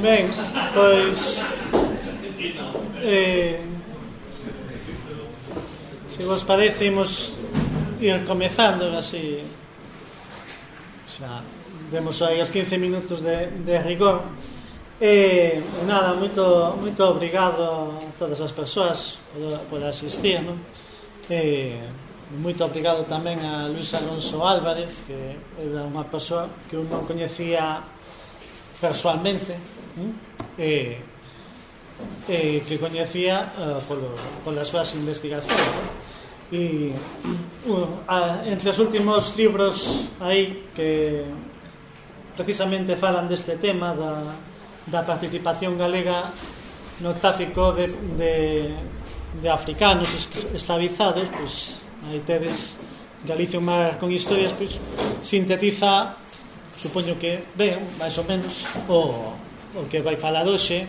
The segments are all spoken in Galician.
Ben, pois eh, se vos parece imos ir comezando así. Xa demos aí os 15 minutos de, de rigor. E eh, nada, moito, moito obrigado a todas as persoas por, por asistir non? e eh, moito obrigado tamén a Luis Alonso Álvarez que era unha persoa que eu non coñecía persoalmente eh, eh, que coñecía eh, polo, polas súas investigacións e uh, a, entre os últimos libros aí que precisamente falan deste tema da, da participación galega no tráfico de, de, de africanos esclavizados pois, aí tedes Galicia un mar con historias pois, sintetiza supoño que ben, máis ou menos, o, o que vai falar hoxe,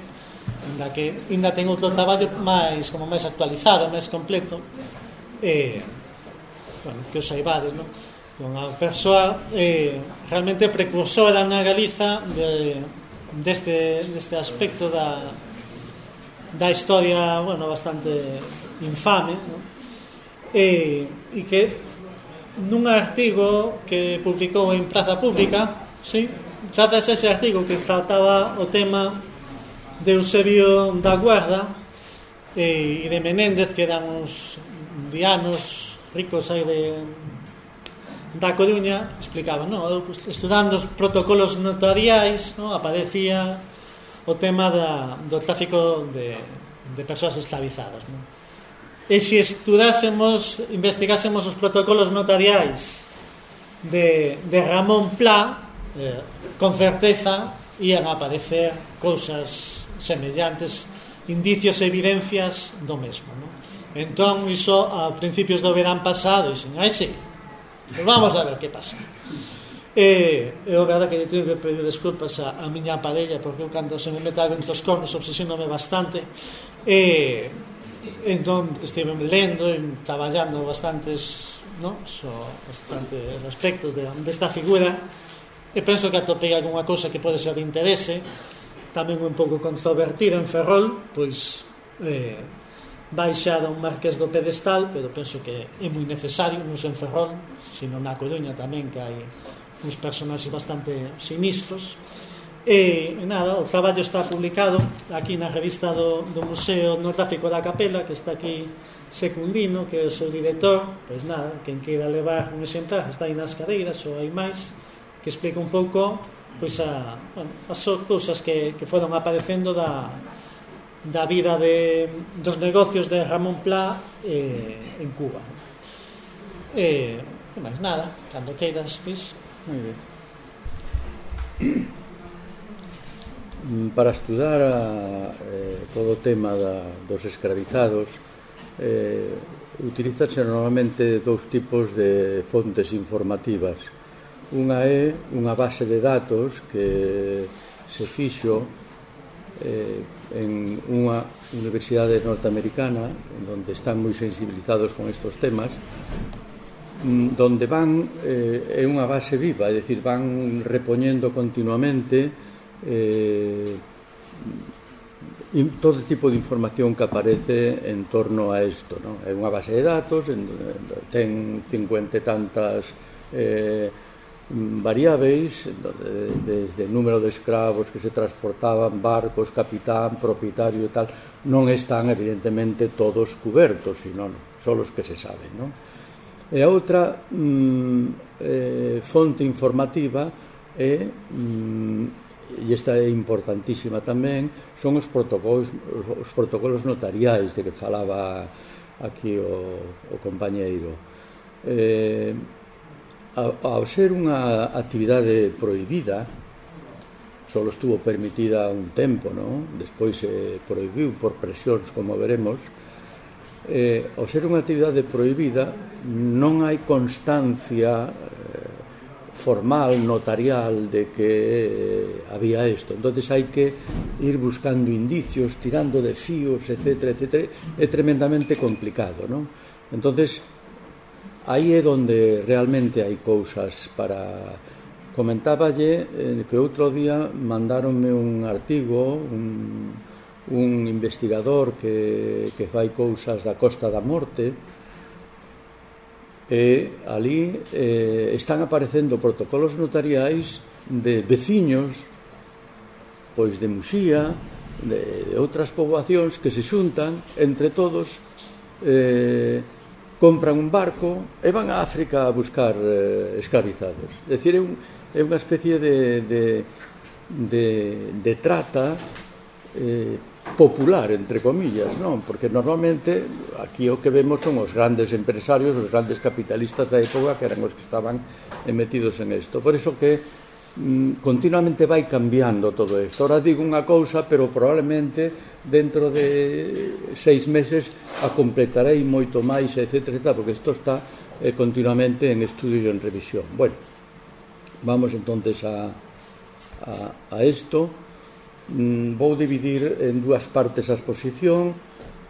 inda que inda ten outro traballo máis como máis actualizado, máis completo, eh, bueno, que os saibades, non? Unha persoa eh, realmente precursora na Galiza de, deste, deste aspecto da, da historia, bueno, bastante infame, non? Eh, e que nun artigo que publicou en Praza Pública, sí, grazas a ese artigo que trataba o tema de Eusebio da Guarda eh, e de Menéndez, que eran uns dianos ricos aí de, da Coruña, explicaban, no? estudando os protocolos notariais, no? aparecía o tema da, do tráfico de, de persoas esclavizadas. No? E se estudásemos, investigásemos os protocolos notariais de, de Ramón Pla, eh, con certeza ian a aparecer cousas semellantes, indicios e evidencias do mesmo. Non? Entón, iso a principios do verán pasado, dixen, ai xe, pues vamos a ver que pasa. E eu verdade que lle que pedir desculpas a, a miña parella, porque eu cando se me meta ventos cornos obsesionome bastante, e entón estive lendo e traballando bastantes no? so, bastante aspectos de, desta figura e penso que atopei algunha cousa que pode ser de interese tamén un pouco controvertida en Ferrol pois eh, baixado un marqués do pedestal pero penso que é moi necesario non en Ferrol, sino na Coruña tamén que hai uns personaxes bastante sinistros E nada, o traballo está publicado aquí na revista do, do Museo Nordáfico da Capela, que está aquí Secundino, que é o seu director, pois nada, quen queira levar un exemplar, está aí nas cadeiras ou hai máis, que explica un pouco pois a, bueno, as cousas que, que foron aparecendo da, da vida de, dos negocios de Ramón Pla eh, en Cuba. E, eh, e máis nada, cando queiras, pois... Moi ben. Mm, para estudar a, eh, todo o tema da, dos escravizados eh, utilizanse normalmente dous tipos de fontes informativas. Unha é unha base de datos que se fixo eh, en unha universidade norteamericana onde están moi sensibilizados con estos temas mm, donde van eh, é unha base viva, é dicir, van repoñendo continuamente eh, todo tipo de información que aparece en torno a isto. Non? É unha base de datos, en, ten 50 e tantas eh, variáveis, desde número de escravos que se transportaban, barcos, capitán, propietario e tal, non están evidentemente todos cubertos, sino só os que se saben. Non? E a outra mm, eh, fonte informativa é mm, e esta é importantísima tamén, son os protocolos, os protocolos notariais de que falaba aquí o, o compañeiro. Eh, ao ser unha actividade prohibida, só estuvo permitida un tempo, non? despois se eh, proibiu por presións, como veremos, eh, ao ser unha actividade prohibida non hai constancia eh, formal, notarial, de que eh, había isto. entonces hai que ir buscando indicios, tirando de fíos, etc. etc. É tremendamente complicado, non? entonces aí é onde realmente hai cousas para... Comentáballe eh, que outro día mandaronme un artigo, un, un investigador que, que fai cousas da Costa da Morte, e ali eh, están aparecendo protocolos notariais de veciños pois de Muxía de, de outras poboacións que se xuntan entre todos eh, compran un barco e van a África a buscar eh, esclavizados. É dicir, é, un, é unha especie de, de, de, de trata eh, popular, entre comillas, non? Porque normalmente aquí o que vemos son os grandes empresarios, os grandes capitalistas da época que eran os que estaban metidos en isto. Por iso que mm, continuamente vai cambiando todo isto. Ora digo unha cousa, pero probablemente dentro de seis meses a completarei moito máis, etc, etc porque isto está eh, continuamente en estudio e en revisión. Bueno, vamos entonces a, a, a esto. Mm, vou dividir en dúas partes a exposición.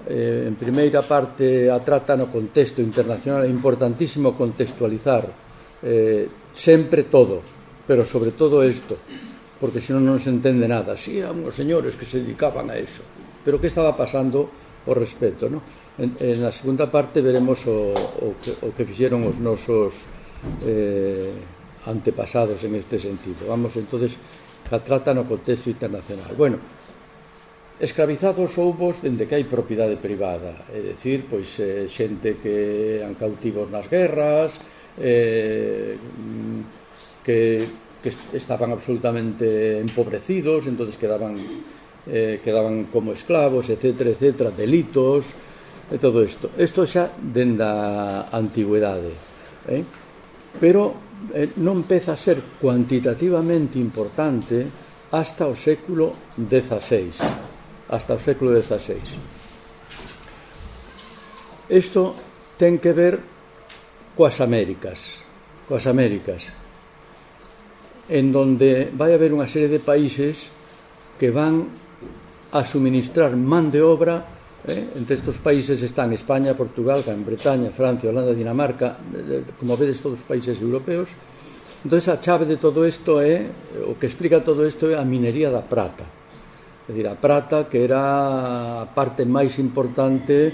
Eh, En primeira parte a trata no contexto internacional, é importantísimo contextualizar eh, sempre todo, pero sobre todo isto, porque senón non se entende nada. Si, sí, a unhos señores que se dedicaban a eso, pero que estaba pasando o respecto, non? En, en a segunda parte veremos o, o, que, o que fixeron os nosos eh, antepasados en este sentido. Vamos entonces a trata no contexto internacional. Bueno, escravizados houbos dende que hai propiedade privada, é dicir, pois eh, xente que han cautivos nas guerras, eh, que que estaban absolutamente empobrecidos, entonces quedaban eh, quedaban como esclavos, etcétera, etcétera, delitos, e todo isto. Isto xa dende a antigüedade. Eh? Pero eh, non peza a ser cuantitativamente importante hasta o século XVI. Hasta o século XVI. Isto ten que ver coas Américas, coas Américas, en donde vai haber unha serie de países que van a suministrar man de obra Eh? Entre estes países están España, Portugal, Gran Bretaña, Francia, Holanda, Dinamarca, eh, eh, como vedes todos os países europeos. Entón, a chave de todo isto é, o que explica todo isto é a minería da prata. É dicir, a prata que era a parte máis importante eh,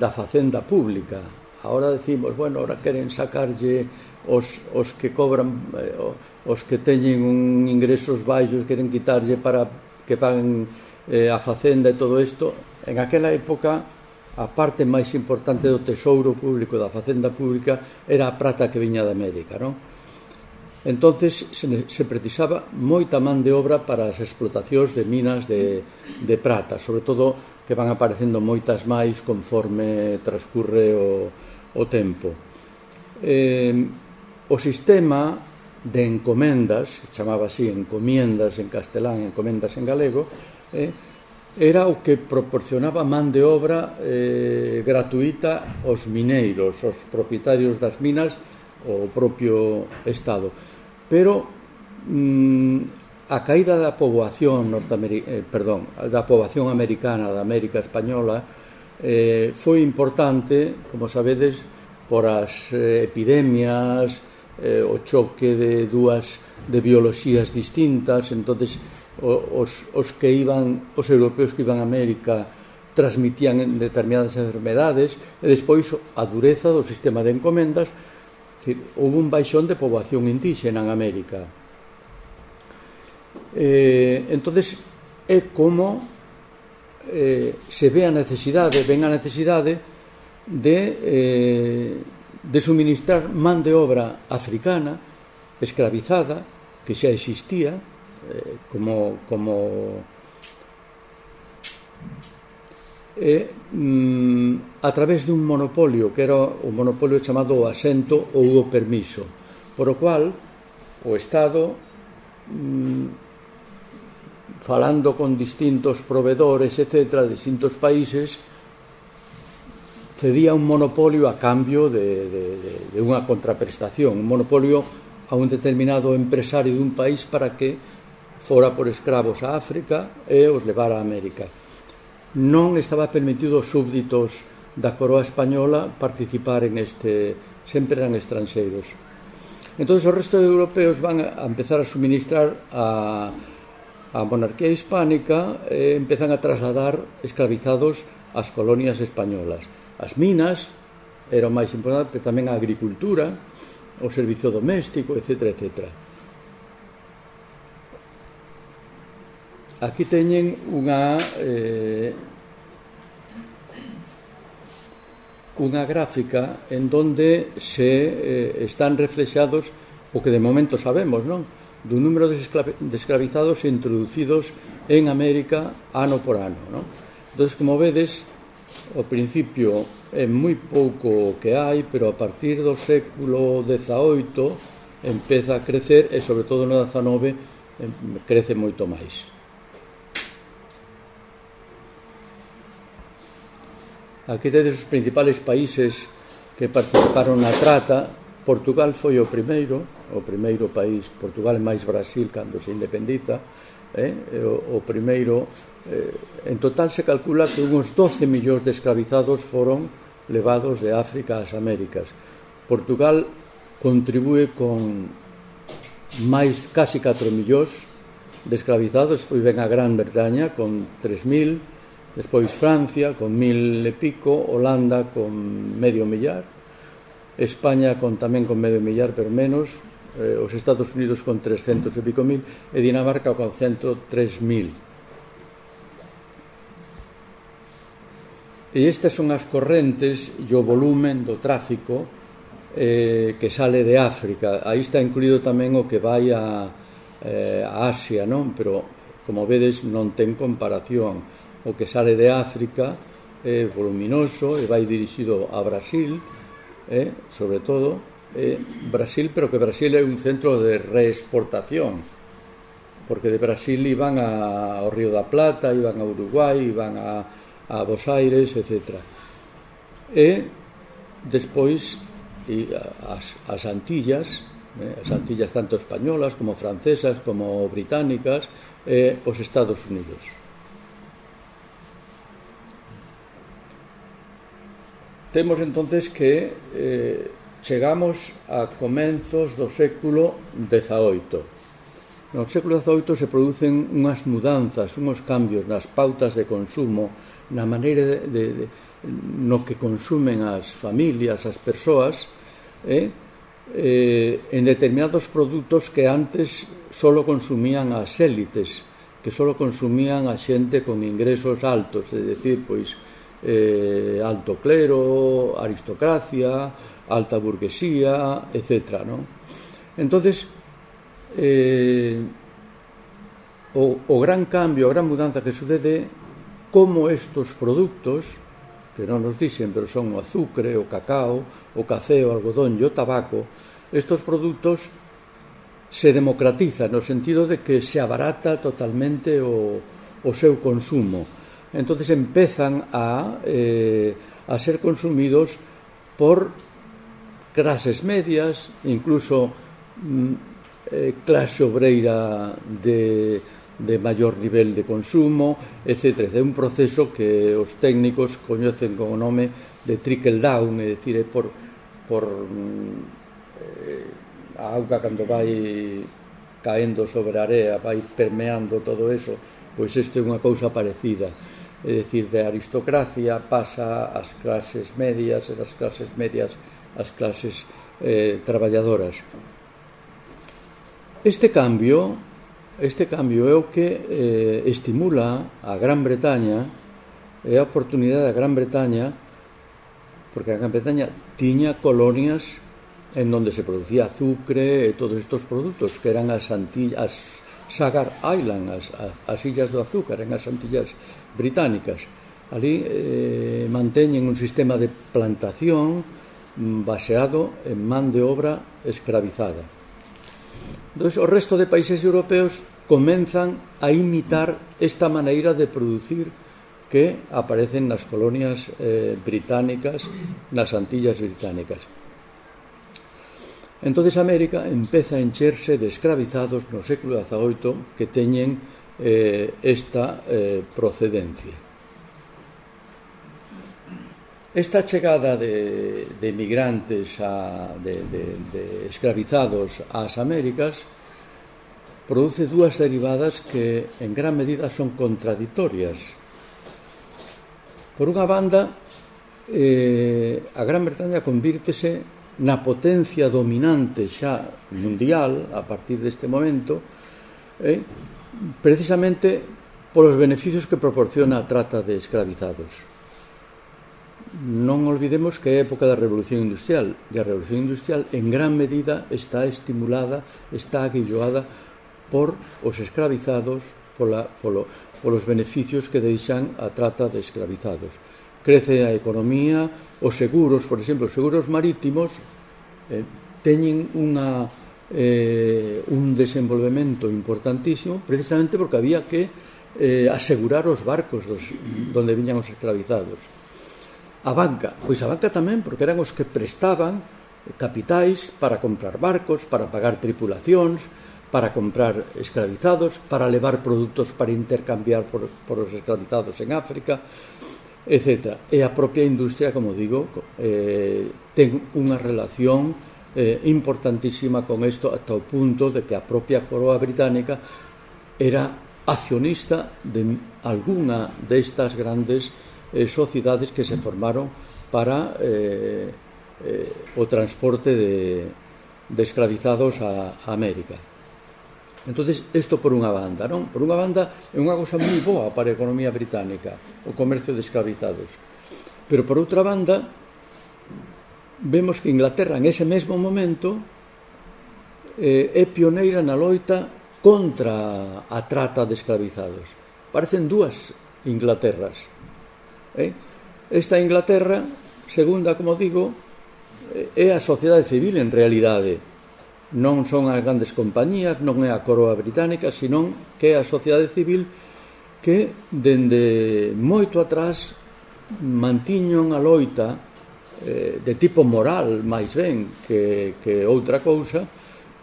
da facenda pública. Ahora decimos, bueno, ahora queren sacarlle os, os que cobran, os que teñen un ingresos baixos, queren quitarlle para que paguen eh, a facenda e todo isto En aquela época, a parte máis importante do tesouro público, da facenda pública, era a prata que viña de América, non? Entonces se, se precisaba moita man de obra para as explotacións de minas de, de prata, sobre todo que van aparecendo moitas máis conforme transcurre o, o tempo. Eh, o sistema de encomendas, se chamaba así encomiendas en castelán, encomendas en galego, eh, era o que proporcionaba man de obra eh, gratuita aos mineiros, aos propietarios das minas, o propio Estado. Pero mm, a caída da poboación norteamericana, eh, perdón, da poboación americana, da América española, eh, foi importante, como sabedes, por as eh, epidemias, eh, o choque de dúas de bioloxías distintas, entonces os, os que iban os europeos que iban a América transmitían determinadas enfermedades e despois a dureza do sistema de encomendas decir, houve un baixón de poboación indígena en América. Eh, entonces é como eh, se ve a necesidade ven a necesidade de eh, de suministrar man de obra africana esclavizada que xa existía eh, como, como eh, mm, a través dun monopolio que era o monopolio chamado o asento ou o permiso por o cual o Estado mm, falando con distintos provedores etc, distintos países cedía un monopolio a cambio de, de, de, de unha contraprestación un monopolio a un determinado empresario dun país para que fora por escravos a África e os levara a América. Non estaba permitido aos súbditos da coroa española participar en este, sempre eran estranxeiros. Entón, o resto de europeos van a empezar a suministrar a, a monarquía hispánica e empezan a trasladar esclavizados ás colonias españolas. As minas era o máis importante, pero tamén a agricultura, o servizo doméstico, etc. etcétera. Aquí teñen unha eh, unha gráfica en donde se eh, están reflexados o que de momento sabemos, non? do número de, esclavizados introducidos en América ano por ano. Non? Entón, como vedes, o principio é moi pouco o que hai, pero a partir do século XVIII empeza a crecer e, sobre todo, no XIX, crece moito máis. Aquí tedes os principales países que participaron na trata. Portugal foi o primeiro, o primeiro país, Portugal máis Brasil cando se independiza, eh? o, o primeiro eh, en total se calcula que uns 12 millóns de esclavizados foron levados de África ás Américas. Portugal contribúe con máis casi 4 millóns de esclavizados, pois ven a Gran Bretaña con 3.000 despois Francia con mil e pico, Holanda con medio millar, España con tamén con medio millar, pero menos, eh, os Estados Unidos con 300 e pico mil e Dinamarca con 103 mil. E estas son as correntes e o volumen do tráfico eh, que sale de África. Aí está incluído tamén o que vai a, eh, a Asia, non? Pero, como vedes, non ten comparación o que sale de África é eh, voluminoso e vai dirixido a Brasil, eh, sobre todo, eh, Brasil, pero que Brasil é un centro de reexportación, porque de Brasil iban a, ao Río da Plata, iban a Uruguai, iban a, a Bos Aires, etc. E despois e as, as Antillas, eh, as Antillas tanto españolas como francesas como británicas, eh, os Estados Unidos. Temos entonces que eh, chegamos a comenzos do século XVIII. No século XVIII se producen unhas mudanzas, unhos cambios nas pautas de consumo, na maneira de, de, de no que consumen as familias, as persoas, eh, eh, en determinados produtos que antes só consumían as élites, que só consumían a xente con ingresos altos, é dicir, pois eh, alto clero, aristocracia, alta burguesía, etc. ¿no? Entonces, eh, o, o gran cambio, a gran mudanza que sucede, como estos productos, que non nos dicen, pero son o azucre, o cacao, o café, o algodón e o tabaco, estos produtos se democratizan no sentido de que se abarata totalmente o, o seu consumo entonces empiezan a, eh, a ser consumidos por clases medias, incluso mm, eh, clase obreira de, de maior nivel de consumo, etc. É un proceso que os técnicos coñecen con o nome de trickle down, é dicir, é por, por mm, eh, a auga cando vai caendo sobre a area, vai permeando todo eso, pois isto é unha cousa parecida é dicir, de aristocracia pasa ás clases medias e das clases medias ás clases eh, traballadoras. Este cambio este cambio é o que eh, estimula a Gran Bretaña é a oportunidade da Gran Bretaña porque a Gran Bretaña tiña colonias en donde se producía azucre e todos estos produtos que eran as, Antillas, as Sagar Island, as, as, as illas do azúcar, en as Antillas británicas. Ali eh, manteñen un sistema de plantación mm, baseado en man de obra escravizada. Entón, o resto de países europeos comenzan a imitar esta maneira de producir que aparecen nas colonias eh, británicas, nas Antillas británicas. Entonces América empeza a encherse de escravizados no século XVIII que teñen eh, esta eh, procedencia. Esta chegada de, de migrantes, a, de, de, de esclavizados ás Américas, produce dúas derivadas que en gran medida son contradictorias. Por unha banda, eh, a Gran Bretaña convírtese na potencia dominante xa mundial a partir deste momento eh, precisamente polos beneficios que proporciona a trata de esclavizados. Non olvidemos que é a época da Revolución Industrial, e a Revolución Industrial en gran medida está estimulada, está aguilloada por os esclavizados, pola, polo, polos beneficios que deixan a trata de esclavizados. Crece a economía, os seguros, por exemplo, os seguros marítimos, eh, teñen unha eh, un desenvolvemento importantísimo precisamente porque había que eh, asegurar os barcos dos, donde viñan os esclavizados. A banca, pois a banca tamén, porque eran os que prestaban capitais para comprar barcos, para pagar tripulacións, para comprar esclavizados, para levar produtos para intercambiar por, por os esclavizados en África, etc. E a propia industria, como digo, eh, ten unha relación eh, importantísima con isto hasta o punto de que a propia coroa británica era accionista de alguna destas de grandes eh, sociedades que se formaron para eh, eh, o transporte de, de escravizados a, a América. Entonces, isto por unha banda, non? Por unha banda é unha cosa moi boa para a economía británica, o comercio de escravizados. Pero por outra banda, vemos que Inglaterra en ese mesmo momento eh, é pioneira na loita contra a trata de esclavizados. Parecen dúas Inglaterras. Eh? Esta Inglaterra, segunda, como digo, eh, é a sociedade civil en realidade. Non son as grandes compañías, non é a coroa británica, senón que é a sociedade civil que dende moito atrás mantiñon a loita eh, de tipo moral, máis ben, que, que outra cousa,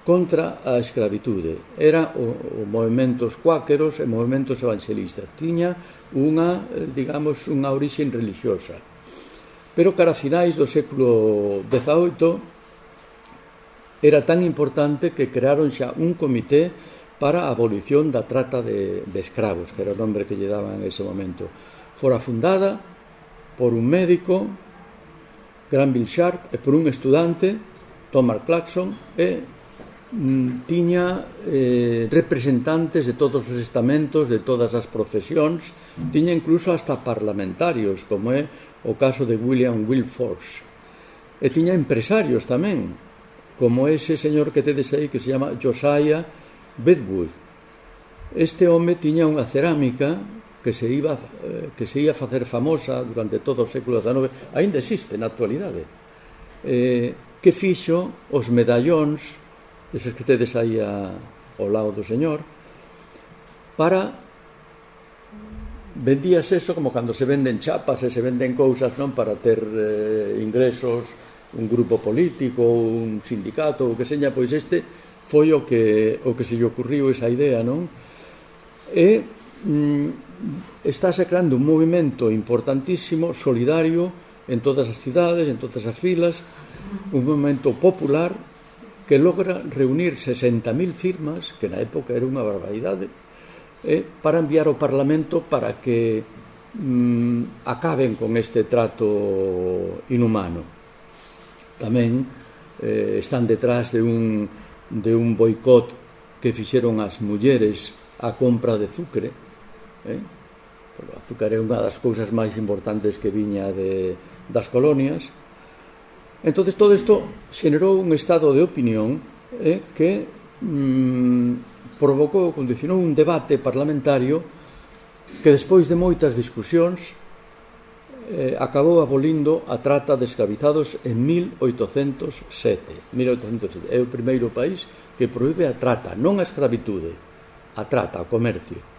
contra a escravitude. Era o, o movimentos cuáqueros e movimentos evangelistas. Tiña unha, eh, digamos, unha orixen religiosa. Pero cara a finais do século XVIII era tan importante que crearon xa un comité para a abolición da trata de, de escravos, que era o nome que lle daban en ese momento. Fora fundada por un médico Granville Sharp e por un estudante, Thomas Clarkson, e mm, tiña eh, representantes de todos os estamentos, de todas as profesións, tiña incluso hasta parlamentarios, como é o caso de William Wilforce. E tiña empresarios tamén, como ese señor que tedes aí que se chama Josiah Bedwood. Este home tiña unha cerámica que se iba eh, que se ia facer famosa durante todo o século XIX, aínda existe na actualidade. Eh, que fixo os medallóns, eses que tedes aí a, ao lado do señor, para vendías eso como cando se venden chapas e se venden cousas non para ter eh, ingresos un grupo político, un sindicato, o que seña, pois este foi o que o que se lle ocurriu esa idea, non? E mm, estáse creando un movimento importantísimo, solidario, en todas as cidades, en todas as vilas, un movimento popular que logra reunir 60.000 firmas, que na época era unha barbaridade, eh, para enviar ao Parlamento para que mm, acaben con este trato inhumano. Tamén eh, están detrás de un, de un boicot que fixeron as mulleres a compra de zucre, eh? O azúcar é unha das cousas máis importantes que viña de, das colonias. Entón, todo isto xenerou un estado de opinión eh, que mm, provocou, condicionou un debate parlamentario que despois de moitas discusións eh, acabou abolindo a trata de escravizados en 1807. 1807 é o primeiro país que proíbe a trata, non a escravitude, a trata, o comercio.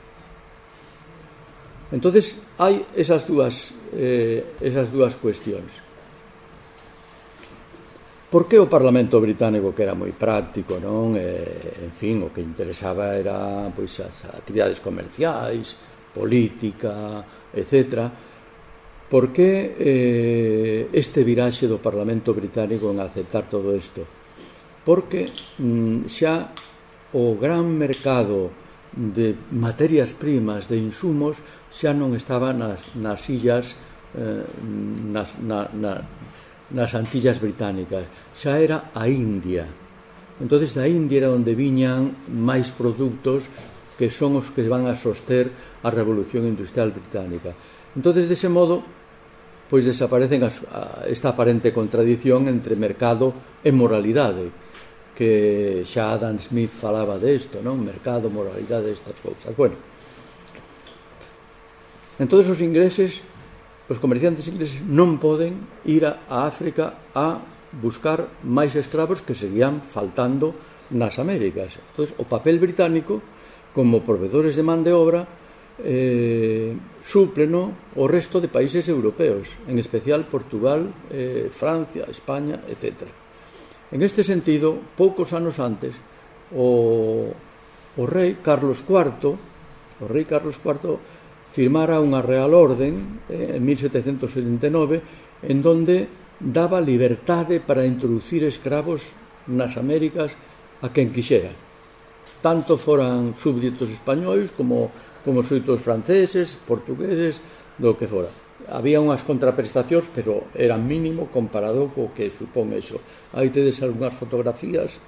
Entonces hai esas dúas eh, esas dúas cuestións. Por que o Parlamento británico que era moi práctico, non? Eh, en fin, o que interesaba era pois as actividades comerciais, política, etcétera, Por que eh, este viraxe do Parlamento británico en aceptar todo isto? Porque mm, xa o gran mercado de materias primas, de insumos, xa non estaba nas, nas illas, eh, nas, na, na, nas Antillas Británicas, xa era a India. Entonces da India era onde viñan máis produtos que son os que van a soster a Revolución Industrial Británica. Entonces dese modo, pois desaparecen as, a, esta aparente contradición entre mercado e moralidade que xa Adam Smith falaba desto, non? Mercado, moralidade, estas cousas. Bueno, entonces os ingleses, os comerciantes ingleses non poden ir a, a África a buscar máis escravos que seguían faltando nas Américas. Entón, o papel británico, como proveedores de man de obra, eh, súpleno o resto de países europeos, en especial Portugal, eh, Francia, España, etcétera. En este sentido, poucos anos antes, o, o rei Carlos IV, o rei Carlos IV firmara unha real orden eh, en 1779 en donde daba libertade para introducir escravos nas Américas a quen quixera. Tanto foran súbditos españois como como suitos franceses, portugueses, do que fora había unhas contraprestacións, pero era mínimo comparado co que supón eso. Aí tedes algunhas fotografías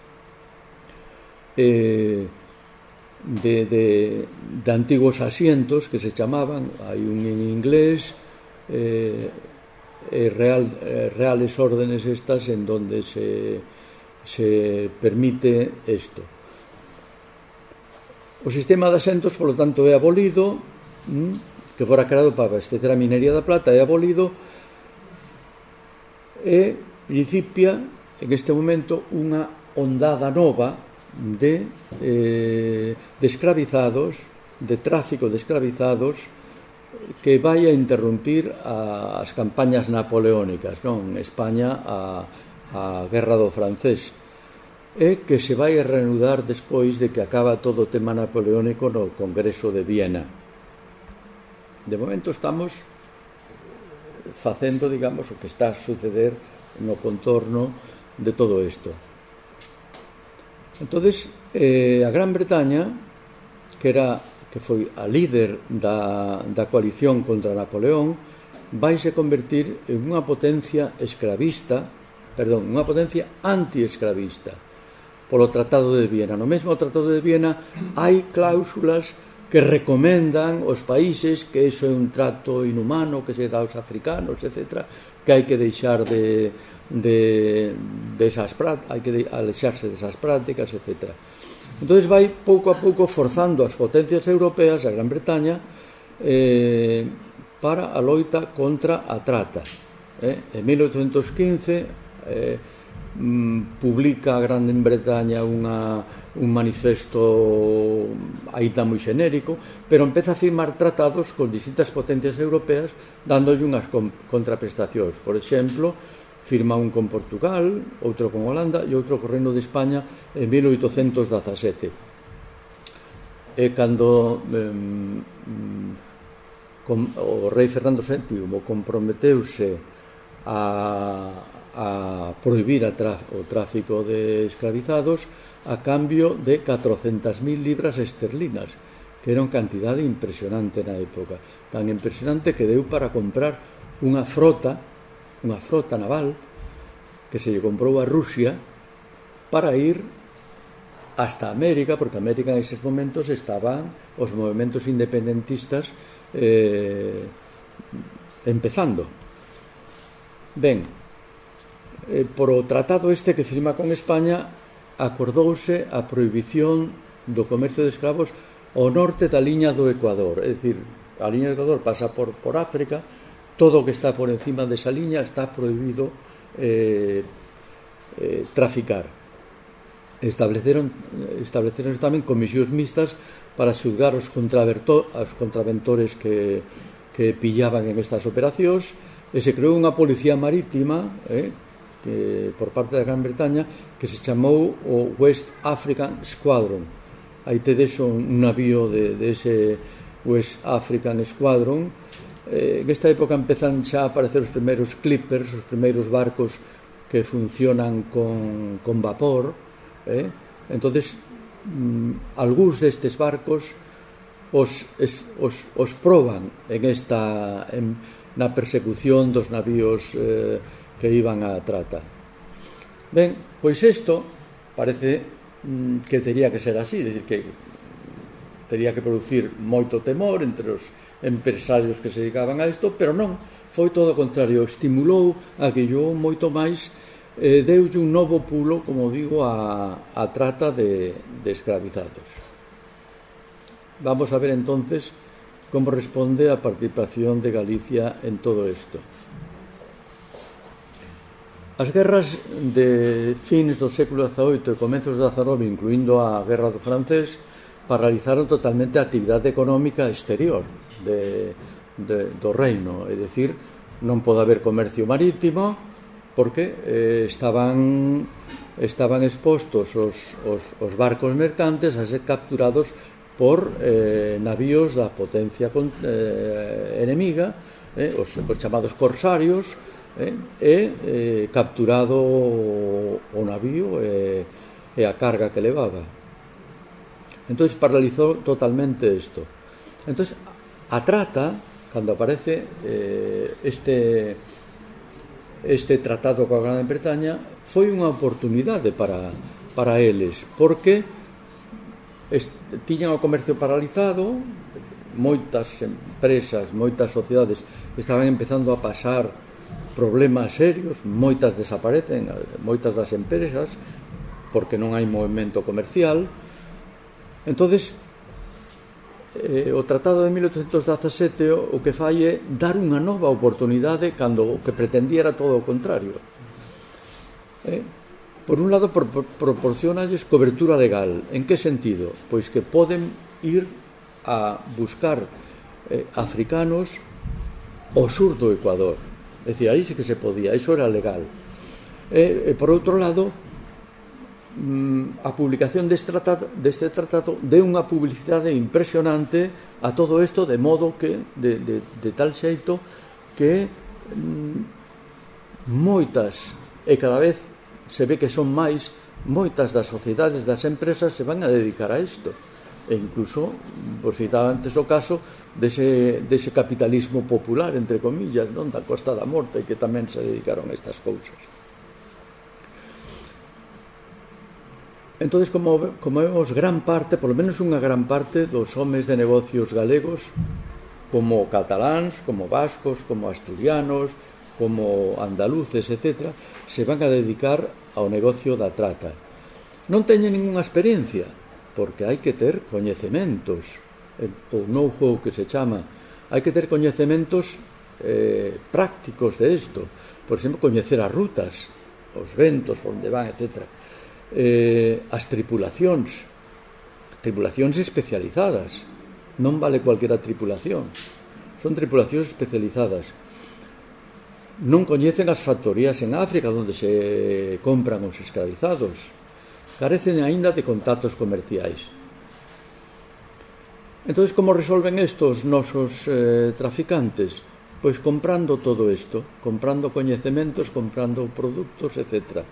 eh, de, de, de antigos asientos que se chamaban, hai un en inglés, eh, eh, real, eh, reales órdenes estas en donde se, se permite isto. O sistema de asentos, polo tanto, é abolido, mm, que fora creado para abastecer a minería da plata é abolido e principia en este momento unha ondada nova de, eh, de escravizados, de tráfico de escravizados, que vai a interrumpir as campañas napoleónicas, non? España a, a Guerra do Francés e que se vai a reanudar despois de que acaba todo o tema napoleónico no Congreso de Viena. De momento estamos facendo, digamos, o que está a suceder no contorno de todo isto. Entonces, eh, a Gran Bretaña, que era que foi a líder da, da coalición contra Napoleón, vaise convertir en unha potencia escravista, perdón, unha potencia antiescravista polo Tratado de Viena. No mesmo Tratado de Viena hai cláusulas que recomendan os países que iso é un trato inhumano que se dá aos africanos, etc., que hai que deixar de, de, desas esas prácticas, hai que de, alexarse desas prácticas, etc. Entón vai pouco a pouco forzando as potencias europeas, a Gran Bretaña, eh, para a loita contra a trata. Eh? En 1815 eh, mm, publica a Gran Bretaña unha un manifesto aínda moi xenérico, pero empeza a firmar tratados con distintas potencias europeas dándolle unhas contraprestacións. Por exemplo, firma un con Portugal, outro con Holanda e outro co Reino de España en 1817. E cando eh, com, o rei Fernando VII comprometeuse a, a prohibir a o tráfico de esclavizados, a cambio de 400.000 libras esterlinas, que era unha cantidade impresionante na época, tan impresionante que deu para comprar unha frota, unha frota naval, que se lle comprou a Rusia para ir hasta América, porque América en eses momentos estaban os movimentos independentistas eh, empezando. Ben, eh, por o tratado este que firma con España acordouse a prohibición do comercio de escravos ao norte da liña do Ecuador, é dicir, a liña do Ecuador pasa por, por África, todo o que está por encima desa liña está prohibido eh, eh, traficar. Estableceron, estableceron tamén comisións mixtas para xuzgar os, os contraventores que, que pillaban en estas operacións e se creou unha policía marítima eh, que, por parte da Gran Bretaña que se chamou o West African Squadron. Aí tedes un navío de, de ese West African Squadron. Eh, en esta época empezan xa a aparecer os primeiros clippers, os primeiros barcos que funcionan con, con vapor. Eh? entonces mm, algúns destes barcos os, es, os, os proban en esta en, na persecución dos navíos eh, que iban a trata. Ben, pois isto parece mm, que tería que ser así, decir que tería que producir moito temor entre os empresarios que se dedicaban a isto, pero non, foi todo o contrario, estimulou a que yo moito máis eh, deulle un novo pulo, como digo, a, a trata de, de esclavizados. Vamos a ver entonces como responde a participación de Galicia en todo isto. As guerras de fins do século XVIII e comezos do XIX, incluindo a Guerra do Francés, paralizaron totalmente a actividade económica exterior de, de, do reino, é dicir, non pode haber comercio marítimo porque eh, estaban estaban expostos os, os, os barcos mercantes a ser capturados por eh, navíos da potencia con, eh, enemiga, eh, os, os chamados corsarios, eh? e eh, capturado o, o navío e, e a carga que levaba. Entón paralizou totalmente isto. Entón a trata, cando aparece eh, este este tratado coa Gran Bretaña, foi unha oportunidade para, para eles, porque tiñan o comercio paralizado, moitas empresas, moitas sociedades estaban empezando a pasar problemas serios, moitas desaparecen, moitas das empresas, porque non hai movimento comercial. entonces eh, o Tratado de 1817 o que fai é dar unha nova oportunidade cando o que pretendía era todo o contrario. Eh? Por un lado, pro proporcionalles cobertura legal. En que sentido? Pois que poden ir a buscar eh, africanos ao sur do Ecuador É dicir, aí sí que se podía, iso era legal. E, e por outro lado, mm, a publicación deste tratado, deste tratado de unha publicidade impresionante a todo isto de modo que de, de, de tal xeito que mm, moitas e cada vez se ve que son máis moitas das sociedades das empresas se van a dedicar a isto e incluso, por citar antes o caso, dese, dese capitalismo popular, entre comillas, non da Costa da Morte, que tamén se dedicaron a estas cousas. entonces como, como vemos, gran parte, polo menos unha gran parte, dos homes de negocios galegos, como cataláns, como vascos, como asturianos, como andaluces, etc., se van a dedicar ao negocio da trata. Non teñen ningunha experiencia, porque hai que ter coñecementos o know-how que se chama hai que ter coñecementos eh, prácticos de isto. Por exemplo, coñecer as rutas os ventos, por onde van, etc eh, as tripulacións. Tripulacións especializadas. Non vale cualquera tripulación. Son tripulacións especializadas. Non coñecen as factorías en África onde se compran os esclavizados carecen aínda de contactos comerciais. Entón, como resolven isto os nosos eh, traficantes? Pois comprando todo isto, comprando coñecementos, comprando produtos, etc.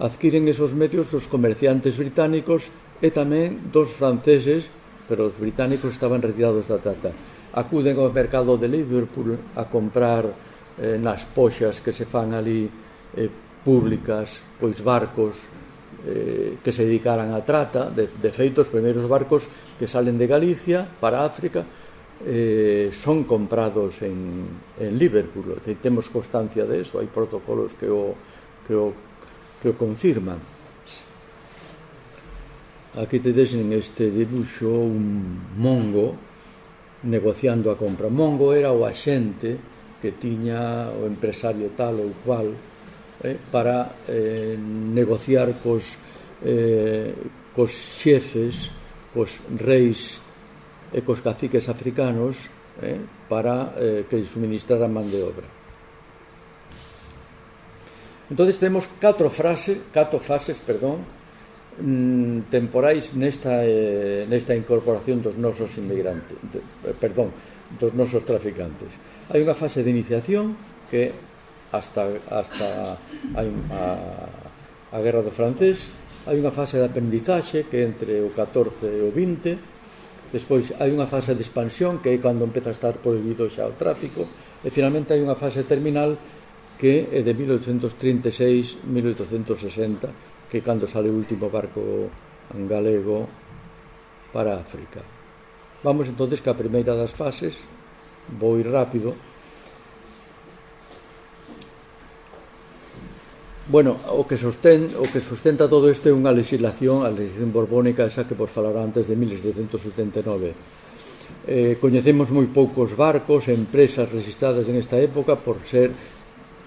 Adquiren esos medios dos comerciantes británicos e tamén dos franceses, pero os británicos estaban retirados da trata. Acuden ao mercado de Liverpool a comprar eh, nas poxas que se fan ali eh, públicas, pois barcos, eh, que se dedicaran á trata de, de feito os primeiros barcos que salen de Galicia para África eh, son comprados en, en Liverpool. E temos constancia de eso hai protocolos que o, que o, que o confirman. Aquí te desen este dibuixo un mongo negociando a compra. Mongo era o axente que tiña o empresario tal ou cual eh, para eh, negociar cos, eh, cos xefes, cos reis e cos caciques africanos eh, para eh, que suministraran man de obra. Entonces temos catro frase, catro fases, perdón, mm, temporais nesta, eh, nesta incorporación dos nosos inmigrantes, de, eh, perdón, dos nosos traficantes. Hai unha fase de iniciación que hasta, hasta a, a, a Guerra do Francés, hai unha fase de aprendizaxe que entre o 14 e o 20, despois hai unha fase de expansión que é cando empeza a estar prohibido xa o tráfico, e finalmente hai unha fase terminal que é de 1836-1860, que é cando sale o último barco galego para África. Vamos entonces que a primeira das fases, vou ir rápido, Bueno, o que sostén, o que sustenta todo isto é unha legislación, a legislación borbónica esa que por falar antes de 1779. Eh, coñecemos moi poucos barcos e empresas registradas en esta época por ser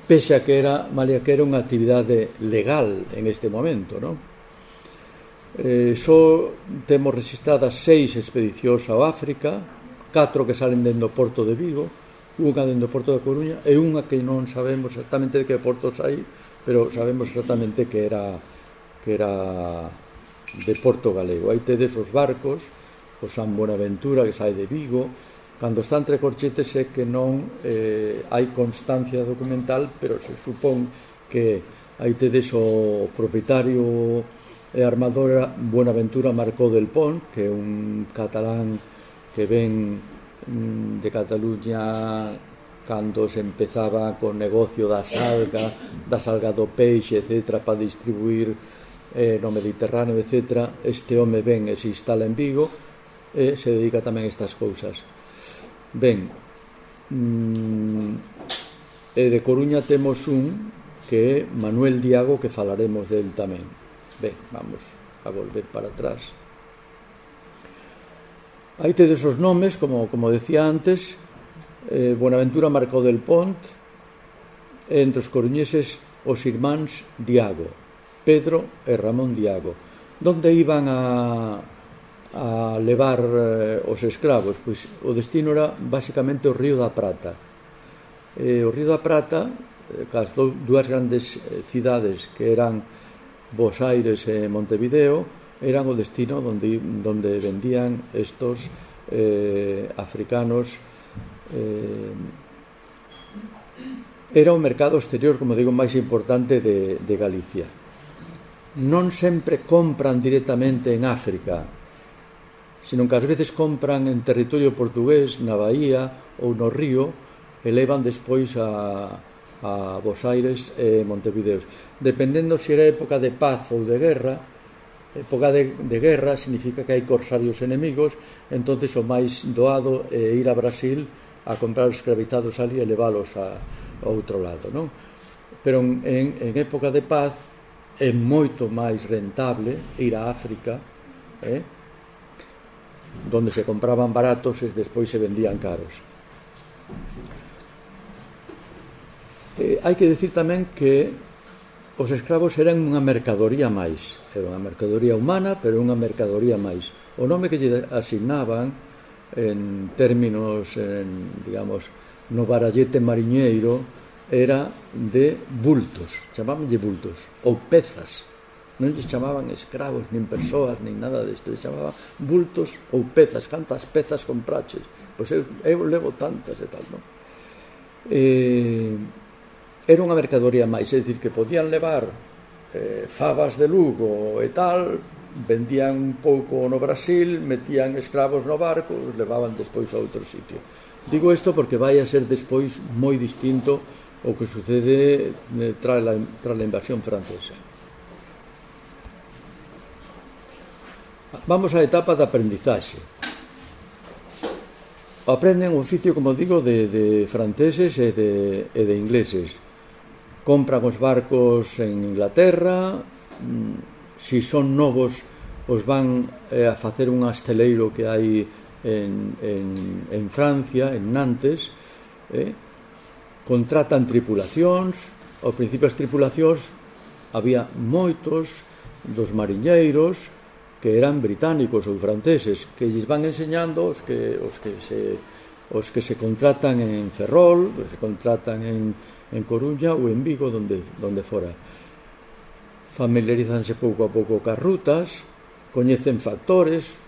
pese a que era malia que era unha actividade legal en este momento, non? Eh, só temos registradas seis expedicións ao África, catro que salen dentro do porto de Vigo, unha dentro do porto da Coruña e unha que non sabemos exactamente de que porto sai, pero sabemos exactamente que era que era de Porto Galego. Aí tedes os barcos, o San Buenaventura que sai de Vigo, cando está entre corchetes é que non eh, hai constancia documental, pero se supón que aí tedes o propietario e armadora Buenaventura Marcó del Pont, que é un catalán que ven mm, de Cataluña cando se empezaba co negocio da salga, da salga do peixe, etc., para distribuir eh, no Mediterráneo, etc., este home ven e se instala en Vigo e se dedica tamén a estas cousas. Ben, mm, e de Coruña temos un que é Manuel Diago, que falaremos del tamén. Ben, vamos a volver para atrás. Aí tedes os nomes, como, como decía antes, eh, Buenaventura Marcó del Pont, entre os coruñeses os irmáns Diago, Pedro e Ramón Diago. Donde iban a, a levar eh, os escravos? Pois o destino era basicamente o Río da Prata. Eh, o Río da Prata, eh, cas dúas grandes eh, cidades que eran Bos Aires e Montevideo, eran o destino donde, donde vendían estos eh, africanos eh, era o mercado exterior, como digo, máis importante de, de Galicia. Non sempre compran directamente en África, senón que ás veces compran en territorio portugués, na Bahía ou no Río, e levan despois a, a Bos Aires e Montevideo. Dependendo se era época de paz ou de guerra, época de, de guerra significa que hai corsarios enemigos, entonces o máis doado é ir a Brasil a comprar os escravizados ali e leválos a, a outro lado, non? Pero en, en época de paz é moito máis rentable ir a África, eh? donde se compraban baratos e despois se vendían caros. Eh, hai que decir tamén que os escravos eran unha mercadoría máis, era unha mercadoría humana, pero unha mercadoría máis. O nome que lle asignaban en términos, en, digamos, no barallete mariñeiro, era de bultos, chamaban de bultos, ou pezas. Non lles chamaban escravos, nin persoas, nin nada disto, lle chamaban bultos ou pezas, cantas pezas compraches. Pois eu, eu levo tantas e tal, non? Eh, era unha mercadoría máis, é dicir, que podían levar eh, favas de Lugo e tal, vendían un pouco no Brasil, metían escravos no barco, os levaban despois a outro sitio. Digo isto porque vai a ser despois moi distinto o que sucede eh, tras la, tras la invasión francesa. Vamos á etapa da aprendizaxe. Aprenden oficio, como digo, de, de franceses e de, e de ingleses. Compran os barcos en Inglaterra, mm, si son novos os van eh, a facer un asteleiro que hai en, en, en Francia, en Nantes, eh, contratan tripulacións, ao principio as tripulacións había moitos dos mariñeiros que eran británicos ou franceses, que lles van enseñando os que, os que se os que se contratan en Ferrol, que se contratan en, en Coruña ou en Vigo, donde, donde fora. Familiarizanse pouco a pouco cas rutas, coñecen factores,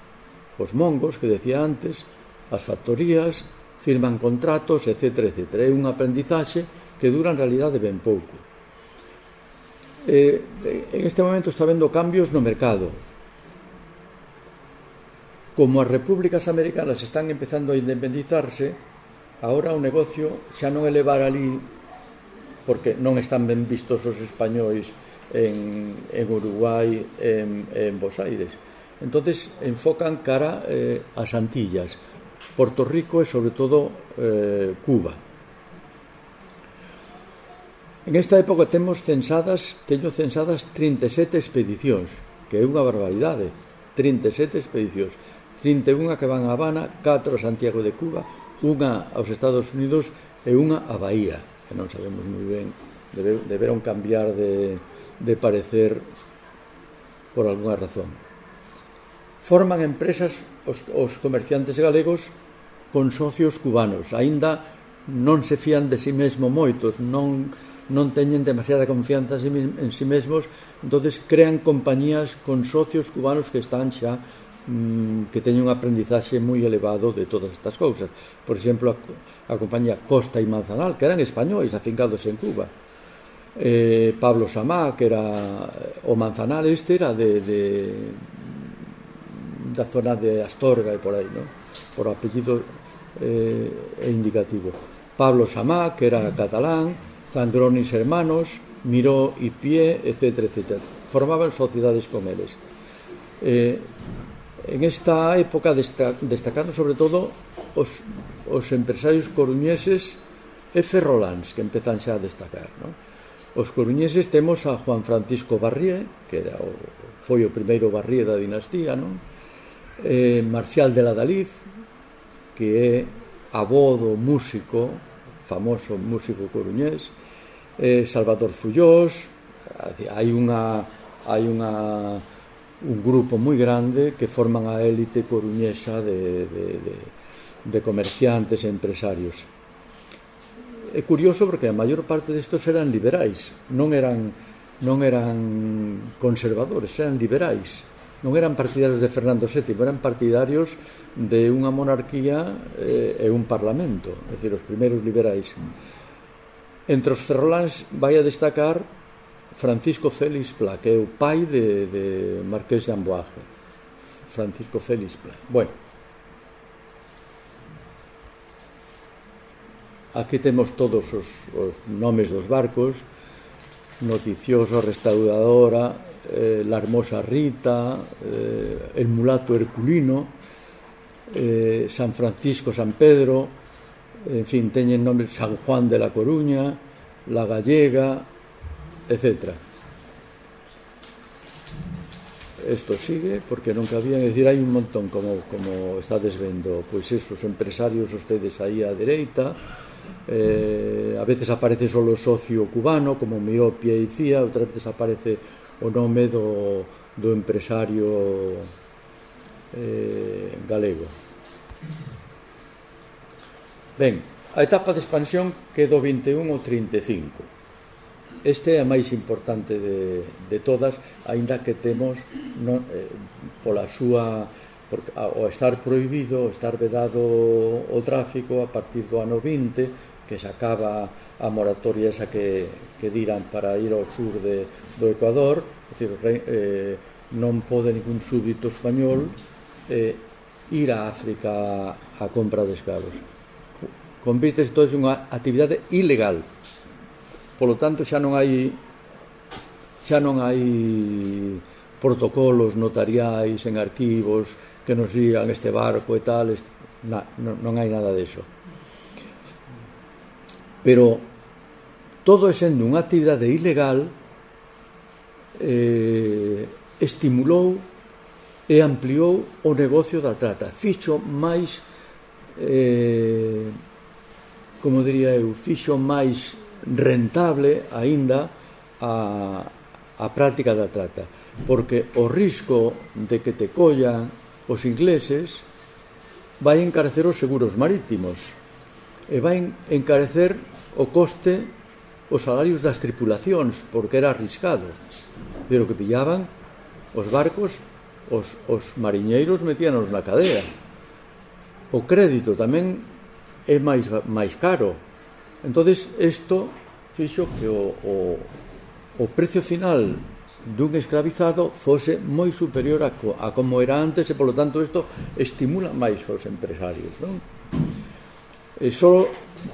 os mongos que decía antes, as factorías, firman contratos, etc. etc. É unha aprendizaxe que dura en realidade ben pouco. Eh, en este momento está vendo cambios no mercado. Como as repúblicas americanas están empezando a independizarse, ahora o negocio xa non é levar ali porque non están ben vistos os españois en, en Uruguai, en, en Buenos Aires. Entonces enfocan cara eh, a Santillas, Puerto Rico y sobre todo eh, Cuba. En esta época temos censadas, teño censadas 37 expedicións, que é unha barbaridade, 37 expedicións, 31 que van a Habana, 4 a Santiago de Cuba, unha aos Estados Unidos e unha a Bahía, que non sabemos moi ben, deberon cambiar de, de parecer por algunha razón. Forman empresas os, os comerciantes galegos con socios cubanos. Aínda non se fían de si sí mesmo moitos, non, non teñen demasiada confianza en si sí mesmos, entonces crean compañías con socios cubanos que están xa mmm, que teñen un aprendizaxe moi elevado de todas estas cousas. Por exemplo, a, a compañía Costa e Manzanal, que eran españois afincados en Cuba eh, Pablo Samá, que era eh, o Manzanar este, era de, de da zona de Astorga e por aí, ¿no? por apellido eh, e indicativo. Pablo Samá, que era catalán, Zangronis Hermanos, Miró y Pie, etc. etc. Formaban sociedades con eles. Eh, en esta época desta, destacaron sobre todo os, os empresarios coruñeses e ferrolans que empezan xa a destacar. ¿no? Os coruñeses temos a Juan Francisco Barrié, que era o, foi o primeiro Barrié da dinastía, non? Eh, Marcial de la Daliz, que é avó do músico, famoso músico coruñés, eh, Salvador Fullós, hai unha hai unha un grupo moi grande que forman a élite coruñesa de, de, de, de comerciantes e empresarios é curioso porque a maior parte destos eran liberais, non eran non eran conservadores, eran liberais. Non eran partidarios de Fernando VII, eran partidarios de unha monarquía eh, e un parlamento, é dicir, os primeiros liberais. Entre os ferroláns vai a destacar Francisco Félix Pla, que é o pai de, de Marqués de Amboaje. Francisco Félix Pla. Bueno, Aquí temos todos os, os nomes dos barcos, Noticioso, Restauradora, eh, La Hermosa Rita, eh, El Mulato Herculino, eh, San Francisco, San Pedro, en fin, teñen nomes San Juan de la Coruña, La Gallega, etc. Isto sigue porque non cabían, é dicir, hai un montón como, como estades vendo, pois esos empresarios ustedes aí á dereita, eh, a veces aparece solo o socio cubano como Miopia e Cía outras veces aparece o nome do, do empresario eh, galego. Ben, a etapa de expansión que do 21 ao 35 Este é a máis importante de, de todas, aínda que temos no, eh, pola súa porque ah, ao estar prohibido, ao estar vedado o tráfico a partir do ano 20, que se acaba a moratoria esa que, que diran para ir ao sur de, do Ecuador, é dicir, eh, non pode ningún súbdito español eh, ir a África a compra de escravos. Convírtese todo unha actividade ilegal. Polo tanto, xa non hai xa non hai protocolos notariais en arquivos que nos digan este barco e tal, este, na, non, non hai nada deso. Pero todo sendo unha actividade ilegal eh, estimulou e ampliou o negocio da trata. Fixo máis eh, como diría eu, fixo máis rentable aínda a, a práctica da trata, porque o risco de que te collan os ingleses vai encarecer os seguros marítimos e vai encarecer o coste os salarios das tripulacións porque era arriscado. Pero que pillaban os barcos os, os mariñeiros metíanos na cadea. O crédito tamén é máis, máis caro. Entonces isto fixo que o, o, o precio final dun esclavizado fose moi superior a, co, a como era antes e, polo tanto, isto estimula máis os empresarios. Non? E só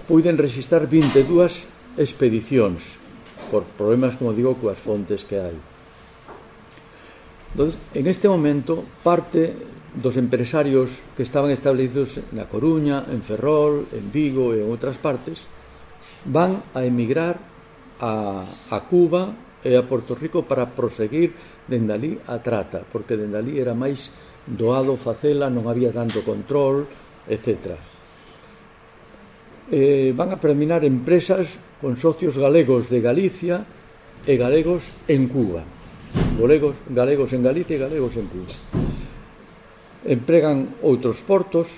puiden registrar 22 expedicións por problemas, como digo, coas fontes que hai. Entonces, en este momento, parte dos empresarios que estaban establecidos na Coruña, en Ferrol, en Vigo e en outras partes, van a emigrar a, a Cuba e a Porto Rico para proseguir dende ali a trata, porque dende ali era máis doado facela, non había tanto control, etc. Eh, van a premiar empresas con socios galegos de Galicia e galegos en Cuba. Galegos, galegos en Galicia e galegos en Cuba. Empregan outros portos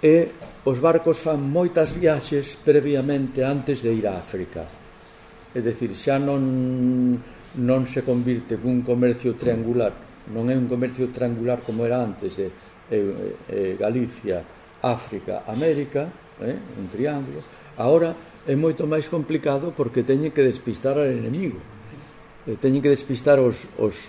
e os barcos fan moitas viaxes previamente antes de ir a África é decir, xa non non se convirte cun comercio triangular, non é un comercio triangular como era antes, é, é, é Galicia, África, América, é, un triángulo. Ahora é moito máis complicado porque teñen que despistar ao enemigo. Eh, teñen que despistar os, os,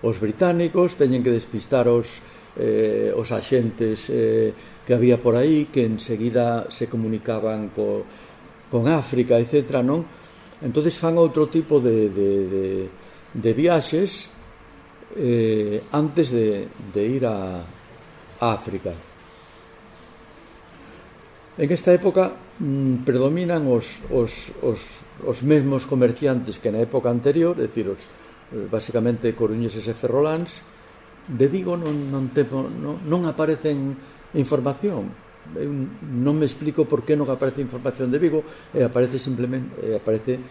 os británicos, teñen que despistar os, eh, os axentes eh, que había por aí, que enseguida se comunicaban co, con África, etc. Non? entonces fan outro tipo de, de, de, de viaxes eh, antes de, de ir a, a África. En esta época mm, predominan os, os, os, os mesmos comerciantes que na época anterior, é dicir, os, basicamente coruñeses e ferroláns, de Vigo non, non, temo, non, non aparecen información, eu non me explico por que non aparece información de Vigo e aparece simplemente e aparece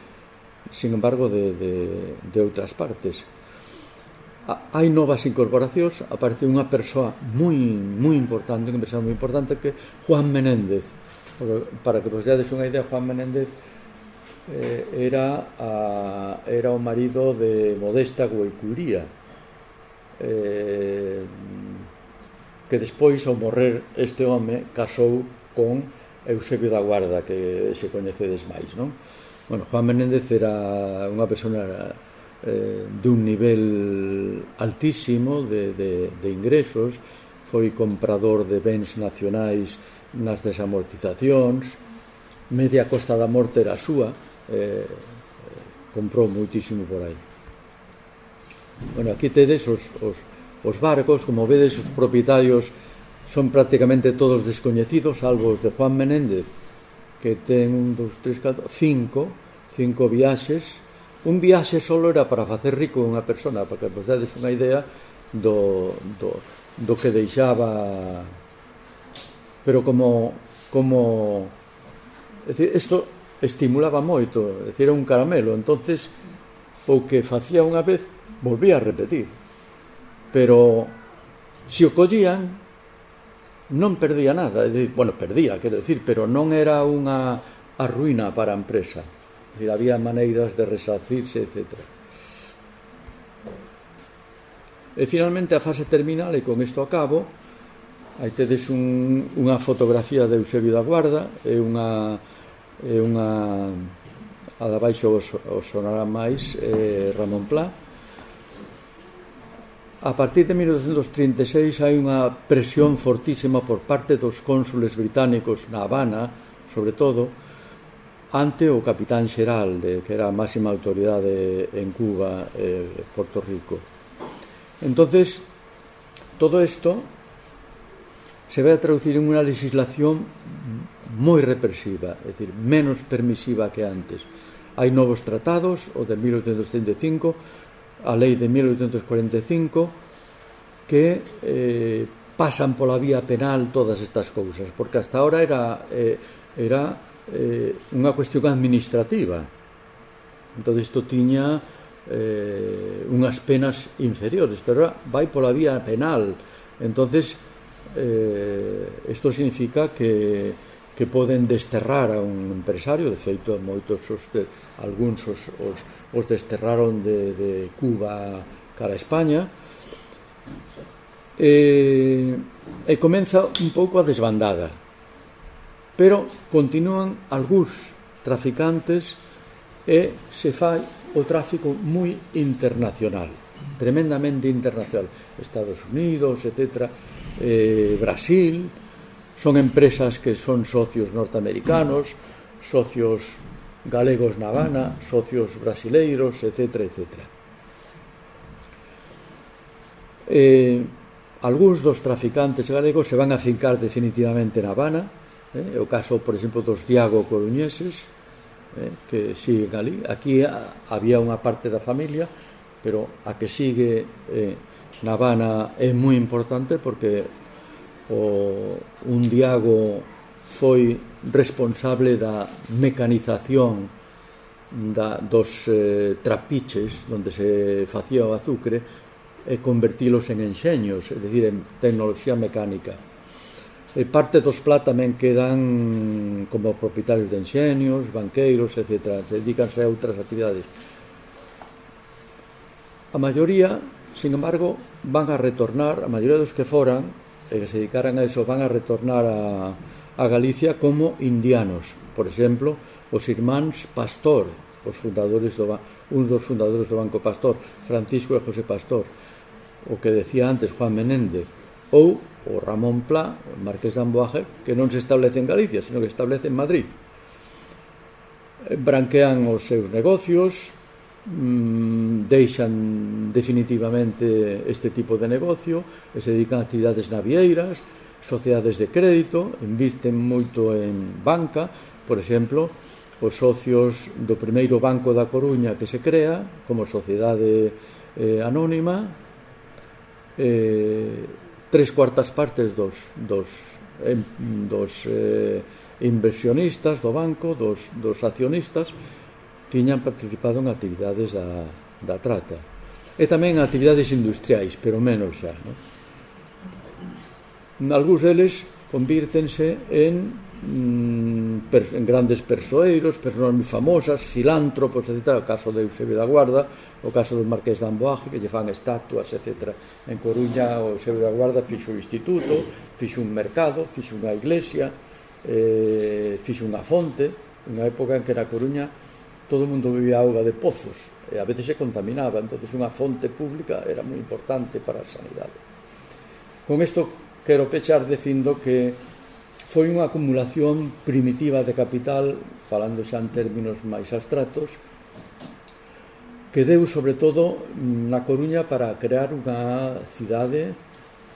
sin embargo de, de, de outras partes. Hai novas incorporacións aparece unha persoa moi moi importante unha persoa moi importante que Juan Menéndez. Para que vos deades unha idea Juan Menéndez eh, era a, era o marido de Modesta Guaicuría eh, que despois ao morrer este home casou con Eusebio da Guarda, que se coñecedes máis, non? Bueno, Juan Menéndez era unha persona eh, dun nivel altísimo de, de, de ingresos, foi comprador de bens nacionais nas desamortizacións, media costa da morte era súa, eh, eh comprou moitísimo por aí. Bueno, aquí tedes os, os, Os barcos, como vedes, os propietarios son prácticamente todos descoñecidos, salvo os de Juan Menéndez, que ten un, dos, tres, catro, cinco, cinco viaxes. Un viaxe solo era para facer rico unha persona, para que vos dades unha idea do, do, do que deixaba... Pero como... como é dicir, isto estimulaba moito, é dicir, era un caramelo. entonces o que facía unha vez volvía a repetir pero se o collían non perdía nada, dicir, bueno, perdía, quero decir, pero non era unha arruina ruína para a empresa. Dicir, había maneiras de resarcirse, etc. E finalmente a fase terminal, e con isto acabo, aí tedes un, unha fotografía de Eusebio da Guarda, e unha, e unha a da baixo os, os sonará máis eh, Ramón Plá, A partir de 1936 hai unha presión fortísima por parte dos cónsules británicos na Habana, sobre todo, ante o capitán xeral, que era a máxima autoridade en Cuba e eh, Porto Rico. Entonces, todo isto se ve a traducir en unha legislación moi represiva, é dicir, menos permisiva que antes. Hai novos tratados, o de 1835, a lei de 1845 que eh, pasan pola vía penal todas estas cousas, porque hasta ahora era eh, era eh, unha cuestión administrativa. Entón isto tiña eh, unhas penas inferiores, pero vai pola vía penal. Entonces eh, isto significa que que poden desterrar a un empresario, de feito moitos os de, algúns os, os os desterraron de, de Cuba cara a España. E, e comeza un pouco a desbandada. Pero continúan algúns traficantes e se fai o tráfico moi internacional tremendamente internacional. Estados Unidos, etc eh, Brasil son empresas que son socios norteamericanos socios galegos na Habana, socios brasileiros, etc. etc. Eh, algúns dos traficantes galegos se van a fincar definitivamente na Habana, eh, o caso, por exemplo, dos Diago Coruñeses, eh, que siguen ali. Aquí a, había unha parte da familia, pero a que sigue eh, na Habana é moi importante porque o, un Diago foi responsable da mecanización da, dos eh, trapiches onde se facía o azucre e convertilos en enxeños, é dicir, en tecnoloxía mecánica. E parte dos PLA tamén quedan como propietarios de enxeños, banqueiros, etc. Dedícanse a outras actividades. A maioría, sin embargo, van a retornar, a maioría dos que foran, e que se dedicaran a eso, van a retornar a, a Galicia como indianos. Por exemplo, os irmáns Pastor, os fundadores do, un dos fundadores do Banco Pastor, Francisco e José Pastor, o que decía antes Juan Menéndez, ou o Ramón Pla, o Marqués de Amboaje, que non se establece en Galicia, sino que establece en Madrid. Branquean os seus negocios, mmm, deixan definitivamente este tipo de negocio e se dedican a actividades navieiras, sociedades de crédito, invisten moito en banca, por exemplo, os socios do primeiro Banco da Coruña que se crea como sociedade eh, anónima, eh, tres cuartas partes dos, dos, eh, dos eh, inversionistas do banco, dos, dos accionistas, tiñan participado en actividades da, da trata. E tamén actividades industriais, pero menos xa. Non? algúns deles convírtense en, mm, per, en grandes persoeiros, persoas moi famosas, filántropos, etc. O caso de Eusebio da Guarda, o caso do Marqués de Amboaje, que lle fan estatuas, etc. En Coruña, o Eusebio da Guarda fixo o instituto, fixo un mercado, fixo unha iglesia, eh, fixo unha fonte, unha época en que na Coruña todo o mundo vivía auga de pozos, e a veces se contaminaba, entonces unha fonte pública era moi importante para a sanidade. Con isto quero pechar dicindo que foi unha acumulación primitiva de capital, falando xa en términos máis abstractos, que deu sobre todo na Coruña para crear unha cidade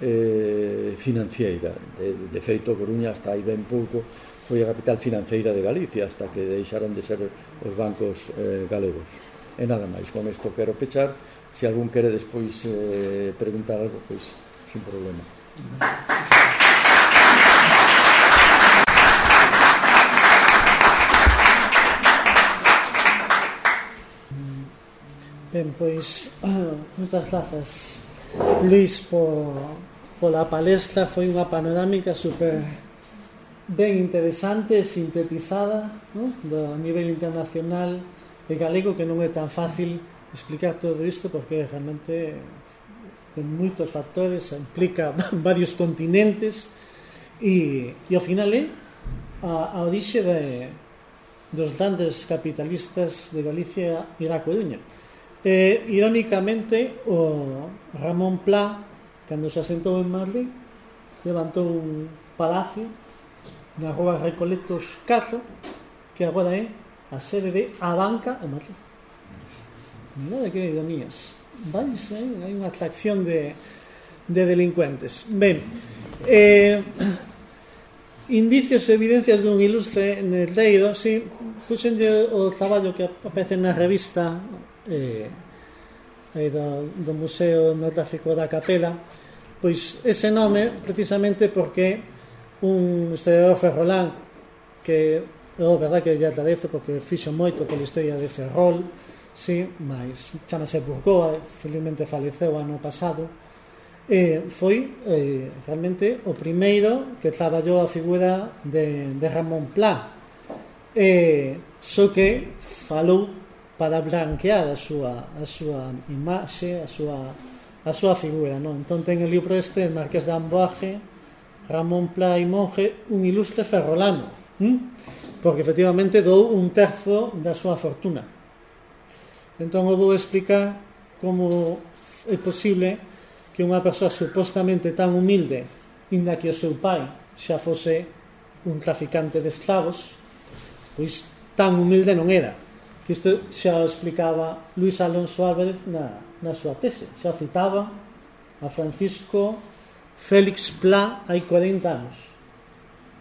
eh, financiera. De, de feito, Coruña hasta aí ben pouco foi a capital financeira de Galicia hasta que deixaron de ser os bancos eh, galegos. E nada máis, con isto quero pechar. Se algún quere despois eh, preguntar algo, pois sin problema. Ben, pois, moitas grazas, Luis, por, pola palestra. Foi unha panorámica super ben interesante, sintetizada, no? do nivel internacional e galego, que non é tan fácil explicar todo isto, porque realmente ten moitos factores, implica varios continentes e, e ao final é a, a orixe de, dos grandes capitalistas de Galicia e da Coruña. Eh, irónicamente, o Ramón Pla, cando se asentou en Madrid, levantou un palacio na rúa Recoletos 4, que agora é a sede de A Banca en Madrid. Nada que ironías vais, hai, hai unha atracción de, de delincuentes. Ben, eh, indicios e evidencias dun ilustre neteiro, si, puxen o traballo que aparece na revista eh, aí do, do Museo Etnográfico da Capela, pois ese nome precisamente porque un historiador ferrolán que, é oh, verdad que lle agradezo porque fixo moito pola historia de Ferrol, sí, mas chamase Burgoa, felizmente faleceu ano pasado, e foi eh, realmente o primeiro que traballou a figura de, de Ramón Pla, e, só que falou para blanquear a súa, a súa imaxe, a súa, a súa figura. Non? Entón ten o libro este, Marqués de Amboaje, Ramón Pla e Monge, un ilustre ferrolano, hm? porque efectivamente dou un terzo da súa fortuna Entón, eu vou explicar como é posible que unha persoa supostamente tan humilde, inda que o seu pai xa fose un traficante de esclavos, pois tan humilde non era. Isto xa o explicaba Luis Alonso Álvarez na, na súa tese. Xa citaba a Francisco Félix Pla hai 40 anos.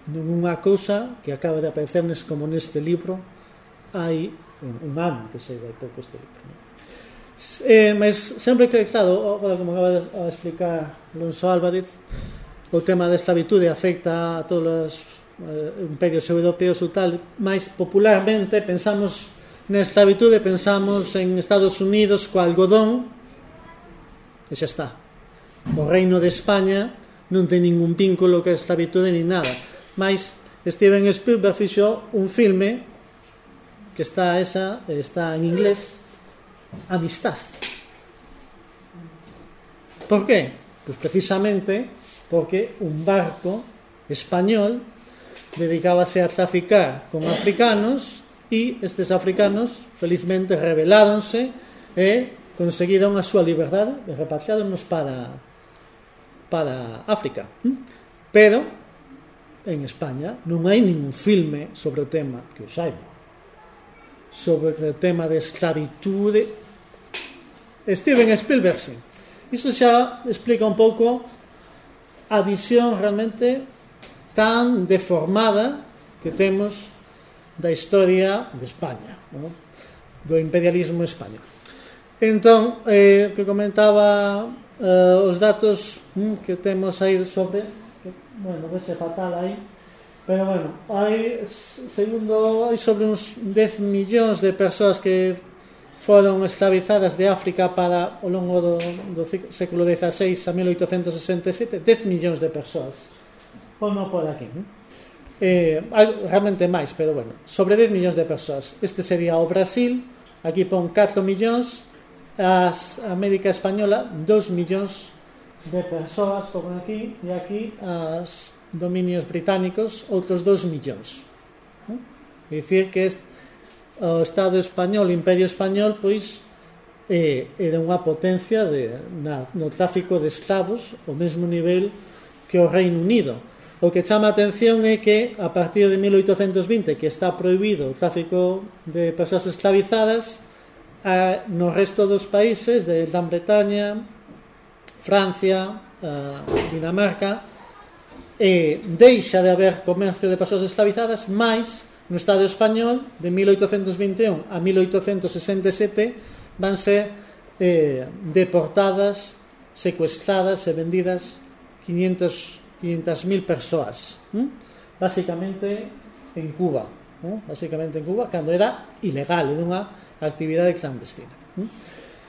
Nunha cousa que acaba de aparecernes como neste libro hai un humano que se vai pouco este libro non? Eh, mas sempre conectado como acaba de explicar Alonso Álvarez o tema da esclavitude afecta a todos os eh, imperios europeos ou tal máis popularmente pensamos na esclavitude pensamos en Estados Unidos co algodón e xa está o reino de España non ten ningún vínculo que a esclavitude ni nada mas Steven Spielberg fixo un filme que está esa, está en inglés, amistad. Por qué? Pues precisamente porque un barco español dedicábase a traficar con africanos e estes africanos felizmente rebeláronse e conseguiron a súa liberdade e para para África. Pero en España non hai ningún filme sobre o tema que o saiba sobre o tema de esclavitude. Steven Spielberg, sí. Iso xa explica un pouco a visión realmente tan deformada que temos da historia de España, ¿no? do imperialismo español. Entón, eh, que comentaba eh, os datos mm, que temos aí sobre... Que, bueno, vese fatal aí Pero bueno, hai, segundo, hai sobre uns 10 millóns de persoas que foron esclavizadas de África para o longo do, do século XVI a 1867, 10 millóns de persoas. Fono por aquí, non? Eh, realmente máis, pero bueno, sobre 10 millóns de persoas. Este sería o Brasil, aquí pon 4 millóns, as América Española 2 millóns de persoas, pon aquí, e aquí as dominios británicos outros 2 millóns. Eh? É dicir que este, o Estado español, o Imperio español, pois eh, era unha potencia de, na, no tráfico de esclavos ao mesmo nivel que o Reino Unido. O que chama a atención é que a partir de 1820, que está prohibido o tráfico de persoas esclavizadas, a, no resto dos países de Gran Bretaña, Francia, a, Dinamarca, eh, deixa de haber comercio de persoas esclavizadas, máis no Estado español de 1821 a 1867 van ser eh, deportadas, secuestradas e vendidas 500 500.000 persoas, hm? basicamente en Cuba, hm? basicamente en Cuba, cando era ilegal, era unha actividade clandestina. hm?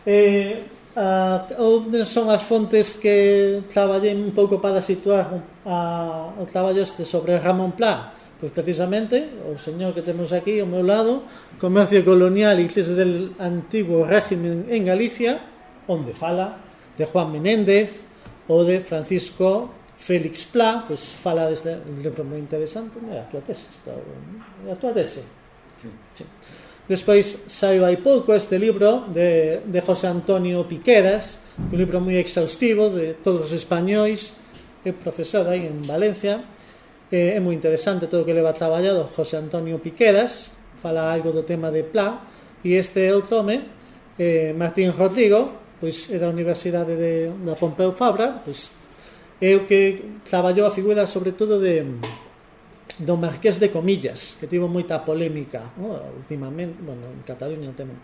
eh Ah, ou son as fontes que traballei un pouco para situar a, o traballo este sobre Ramón Pla pois precisamente o señor que temos aquí ao meu lado comercio colonial e crise del antigo régimen en Galicia onde fala de Juan Menéndez ou de Francisco Félix Pla pois fala deste un libro moi interesante é a tua tese está, é a tua tese sí. sí. Despois saiu hai pouco este libro de, de José Antonio Piqueras, un libro moi exhaustivo de todos os españois, é profesor aí en Valencia, é, é moi interesante todo o que leva traballado José Antonio Piqueras, fala algo do tema de Pla, e este outro home, eh, Martín Rodrigo, pois é da Universidade de, da Pompeu Fabra, pois é o que traballou a figura sobre todo de do Marqués de Comillas, que tivo moita polémica no? últimamente, bueno, en Cataluña ten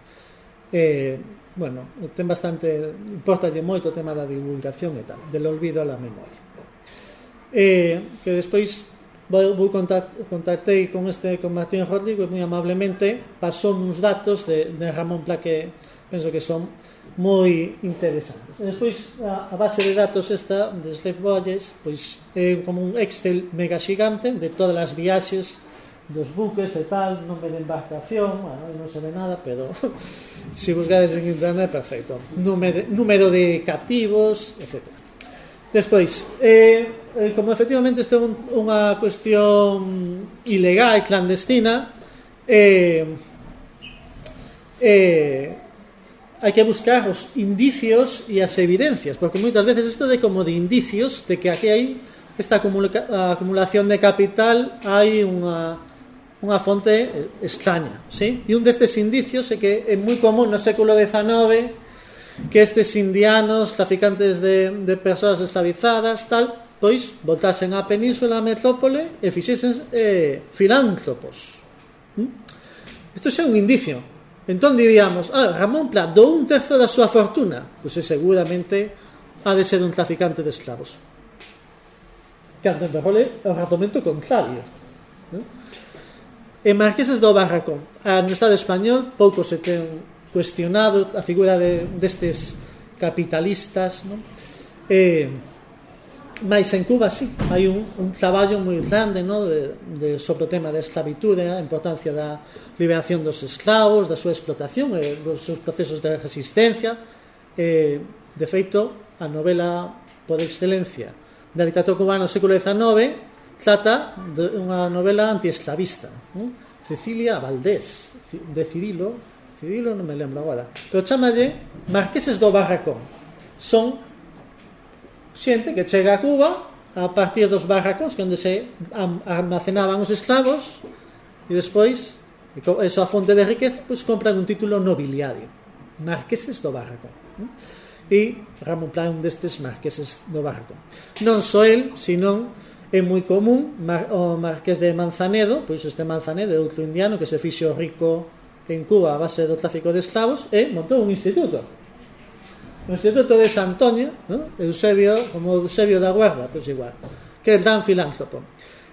eh, bueno, ten bastante importalle moito o tema da divulgación e tal, del olvido á memoria. Eh, que despois vou, vou contact, contactei con este con Martín Rodrigo e moi amablemente pasou uns datos de, de Ramón Pla que penso que son moi interesantes. E despois, a, a base de datos esta de Slave Voyages, pois é como un Excel mega xigante de todas as viaxes dos buques e tal, non ve de embarcación, bueno, non se ve nada, pero se si buscades en internet, perfecto. Número, número de cativos, etc. Despois, eh, eh, como efectivamente isto é un, unha cuestión ilegal, clandestina, eh, eh, hai que buscar os indicios e as evidencias, porque moitas veces isto de como de indicios de que aquí hai esta acumulación de capital hai unha, unha fonte extraña, sí? E un destes indicios é que é moi común no século XIX que estes indianos, traficantes de, de persoas esclavizadas, tal, pois voltasen á península, a metrópole e fixesen eh, filántropos. Isto xa é un indicio, Entón diríamos, ah, Ramón Pla dou un terzo da súa fortuna. Pois é seguramente ha de ser un traficante de esclavos. Cando en Ferrol é o razonamento contrario. Non? E Marqueses do Barracón, a, no Estado español, pouco se ten cuestionado a figura de, destes capitalistas, non? Eh, Mais en Cuba sí, hai un, un traballo moi grande no? de, de, sobre o tema da esclavitude, eh, a importancia da liberación dos esclavos, da súa explotación, e dos seus procesos de resistencia. E, de feito, a novela por excelencia da literatura cubana no século XIX trata de unha novela antiesclavista. ¿no? Cecilia Valdés, de Cirilo, Cirilo non me lembro agora, pero chamalle Marqueses do Barracón. Son xente que chega a Cuba a partir dos barracóns que onde se almacenaban os esclavos e despois eso a fonte de riqueza pois compran un título nobiliario marqueses do barracón e Ramón Pla un destes marqueses do barracón. Non só el, senón é moi común o marqués de Manzanedo pois este Manzanedo é outro indiano que se fixo rico en Cuba a base do tráfico de esclavos e montou un instituto no Instituto de San Antonio, ¿no? Eusebio, como Eusebio da Guarda, pois igual, que é tan filántropo.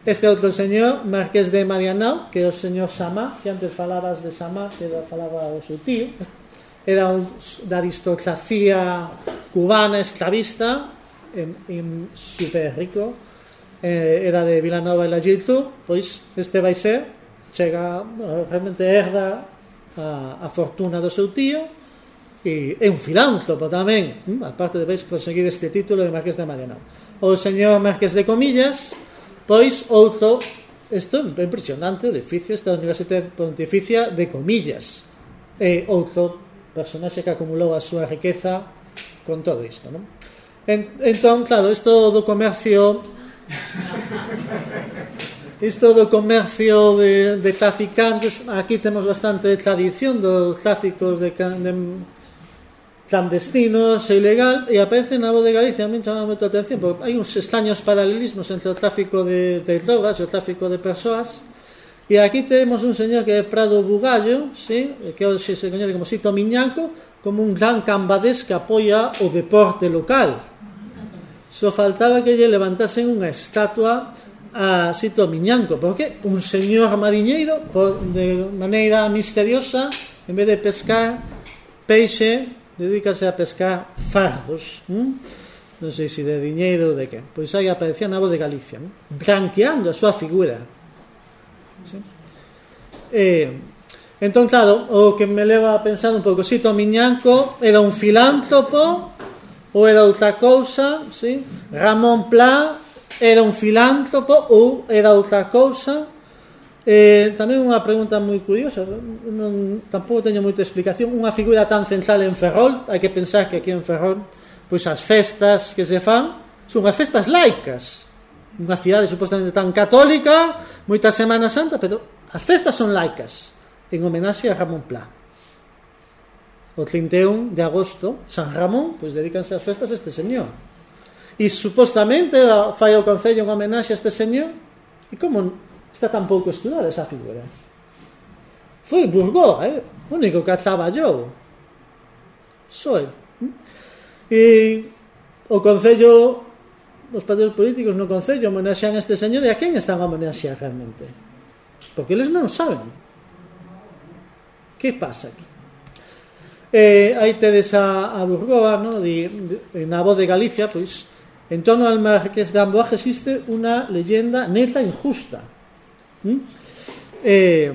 Este outro señor, Marqués de Marianao, que é o señor Samá, que antes falabas de Samá, que falaba o seu tío, era un, da aristocracia cubana esclavista en, en super rico eh, era de Vilanova e la Lagito pois este vai ser chega realmente herda a, a fortuna do seu tío e é un filántropo tamén, mm, aparte de veis conseguir este título de Marqués de Marianao. O señor Marqués de Comillas, pois outro, isto é impresionante, o edificio esta Universidade Pontificia de Comillas, é outro personaxe que acumulou a súa riqueza con todo isto, non? En, entón, claro, isto do comercio Isto do comercio de, de traficantes, aquí temos bastante tradición dos tráficos de, de clandestinos e ilegal e aparece na voz de Galicia, a min chamaba moito a atención, porque hai uns extraños paralelismos entre o tráfico de, de drogas e o tráfico de persoas, e aquí temos un señor que é Prado Bugallo, sí, que hoxe se coñece como Sito Miñanco, como un gran cambadés que apoia o deporte local. Só faltaba que lle levantasen unha estatua a Sito Miñanco, porque un señor mariñeiro, por, de maneira misteriosa, en vez de pescar peixe, dedícase a pescar fardos, hm? non sei se de diñeiro ou de que. Pois aí aparecía na voz de Galicia, non? branqueando a súa figura. Sí? Eh, entón, claro, o que me leva a pensar un pouco, Sito Miñanco era un filántropo ou era outra cousa, sí? Ramón Pla era un filántropo ou era outra cousa, Eh, tamén unha pregunta moi curiosa, non, tampouco teño moita explicación, unha figura tan central en Ferrol, hai que pensar que aquí en Ferrol, pois as festas que se fan, son as festas laicas, unha cidade supostamente tan católica, moita Semana Santa, pero as festas son laicas, en homenaxe a Ramón Pla. O 31 de agosto, San Ramón, pois dedícanse as festas a este señor. E supostamente fai o Concello en homenaxe a este señor, e como está tan pouco estudada esa figura. Foi Burgó, eh? o único que a traballou. Só E o Concello, os partidos políticos no Concello homenaxean este señor e a quen están a homenaxear realmente? Porque eles non saben. Que pasa aquí? Eh, aí tedes a, a Burgoa, no? Di, de, na voz de Galicia, pois, en torno al marqués de Amboaje existe unha leyenda neta injusta Hm? Mm? Eh,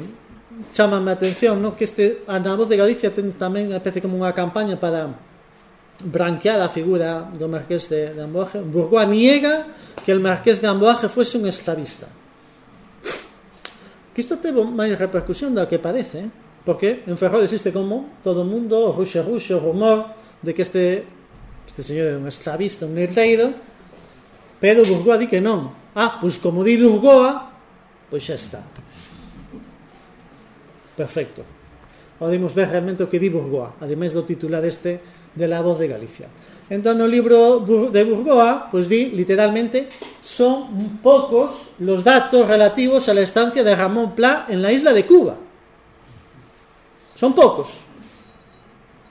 chamame a atención no? que este, a na voz de Galicia ten tamén a especie como unha campaña para branquear a figura do marqués de, de Amboaje. Burgoa niega que el marqués de Amboaje fuese un esclavista. Que isto teve máis repercusión da que parece, eh? porque en Ferrol existe como todo o mundo, o ruxe ruxe, o rumor de que este este señor é un esclavista, un herdeiro, pero Burgoa di que non. Ah, pois como di Burgoa, Pois xa está. Perfecto. Podemos ver realmente o que di Burgoa, ademais do titular este de La Voz de Galicia. Entón, no libro de Burgoa, pois di, literalmente, son poucos los datos relativos a la estancia de Ramón Pla en la isla de Cuba. Son poucos.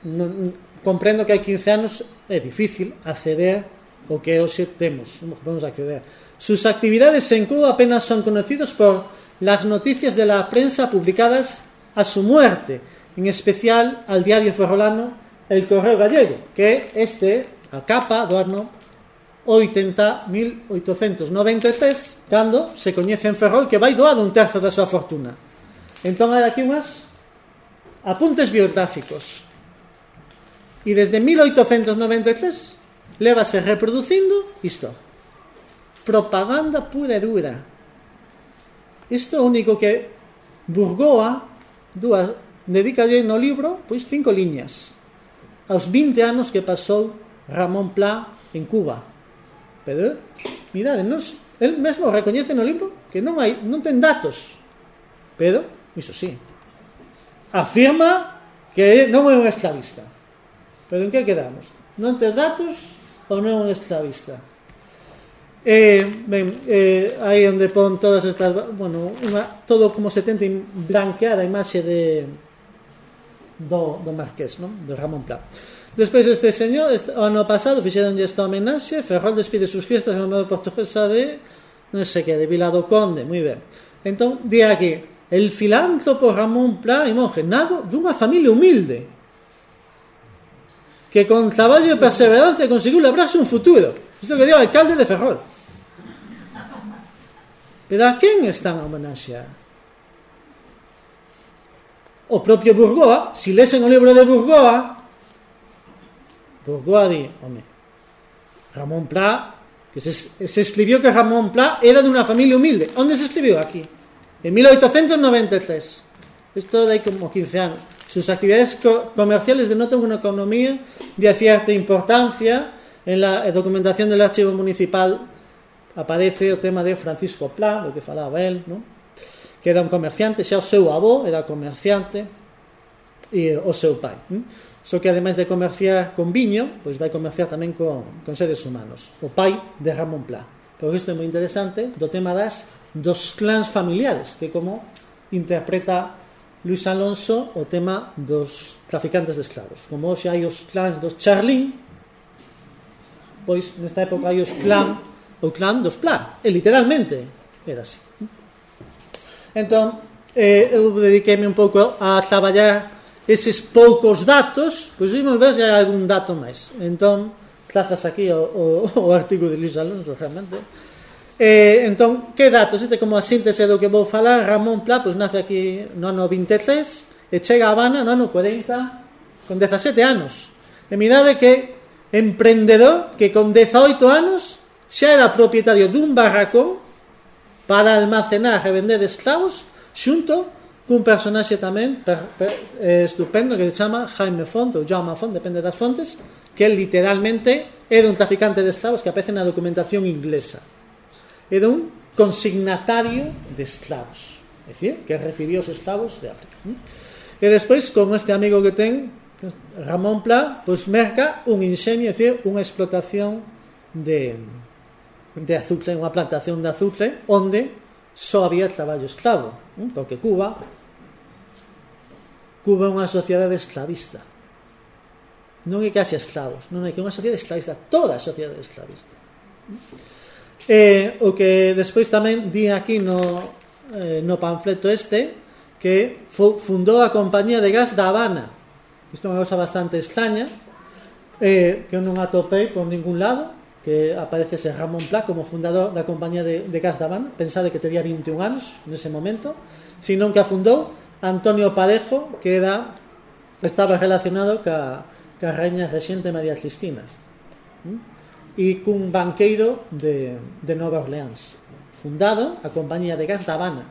Non, comprendo que hai 15 anos é difícil acceder o que hoxe temos, podemos acceder Sus actividades en Cuba apenas son conocidas por las noticias de la prensa publicadas a su muerte, en especial al diario ferrolano El Correo Gallego, que este, a capa do ano 80, 1893, cando se coñece en Ferrol que vai doado un terzo da súa fortuna. Entón hai aquí unhas apuntes biográficos. E desde 1893 levase reproducindo isto propaganda pura e dura. Isto é o único que Burgoa dúas, dedica no libro pois cinco liñas aos 20 anos que pasou Ramón Pla en Cuba. Pero, mirade, nos, el mesmo recoñece no libro que non hai non ten datos. Pero, iso sí, afirma que non é un esclavista. Pero en que quedamos? Non tes datos ou non é un esclavista? Eh, eh, aí onde pon todas estas bueno, todo como se tenta blanquear a imaxe de, do, do Marqués, non? de Ramón Pla. Despois este señor, este, ano pasado fixeronlle esta homenaxe, Ferrol despide sus fiestas en modo portuguesa de non sei que, de Vila do Conde, moi ben. Entón, di aquí, el filántropo Ramón Pla e monje, nado dunha familia humilde, que con traballo e perseverancia conseguiu labrarse un futuro. Isto que dio o alcalde de Ferrol. Pero a quen están a o propio Burgoa, si lesen o libro de Burgoa, Burgoa di, home, Ramón Pla, que se, se escribió que Ramón Pla era de una familia humilde. ¿Dónde se escribió? Aquí, en 1893. Esto de como 15 años. Sus actividades co comerciales denotan una economía de cierta importancia. En la documentación del archivo municipal aparece o tema de Francisco Pla, do que falaba el, non? que era un comerciante, xa o seu avó era comerciante e o seu pai. Non? Só que ademais de comerciar con viño, pois vai comerciar tamén con, con seres humanos. O pai de Ramón Pla. Pero isto é moi interesante do tema das dos clans familiares, que como interpreta Luis Alonso o tema dos traficantes de esclavos. Como hoxe hai os clans dos Charlín, pois nesta época hai os clans Auckland dos Pla, e literalmente era así. Entón, eh, eu dediquéme un pouco a traballar eses poucos datos, pois vimos ver se hai algún dato máis. Entón, trazas aquí o, o, o artigo de Luis Alonso, realmente. Eh, entón, que datos? Este como a síntese do que vou falar, Ramón Pla, pois nace aquí no ano 23 e chega a Habana no ano 40 con 17 anos. E mirade que emprendedor que con 18 anos xa era propietario dun barracón para almacenar e vender esclavos xunto cun personaxe tamén per, per, eh, estupendo que se chama Jaime Font ou Jaume Font, depende das fontes, que literalmente era un traficante de esclavos que aparece na documentación inglesa. Era un consignatario de esclavos, é dicir, que recibió os esclavos de África. E despois, con este amigo que ten, Ramón Pla, pois merca un inxenio, é dicir, unha explotación de de azucre, unha plantación de azucre, onde só había traballo esclavo, mm, porque Cuba Cuba é unha sociedade esclavista. Non é que haxe esclavos, non é que é unha sociedade esclavista, toda a sociedade esclavista. E, o que despois tamén di aquí no, eh, no panfleto este, que fundou a compañía de gas da Habana. Isto é unha cosa bastante extraña, eh, que eu non atopei por ningún lado, que aparece ese Ramón Pla como fundador da compañía de, de Gas da pensade que tería 21 anos nese momento, senón que afundou Antonio Parejo, que era estaba relacionado ca, ca reña rexente María Cristina e mm? cun banqueiro de, de Nova Orleans fundado a compañía de gas da Habana.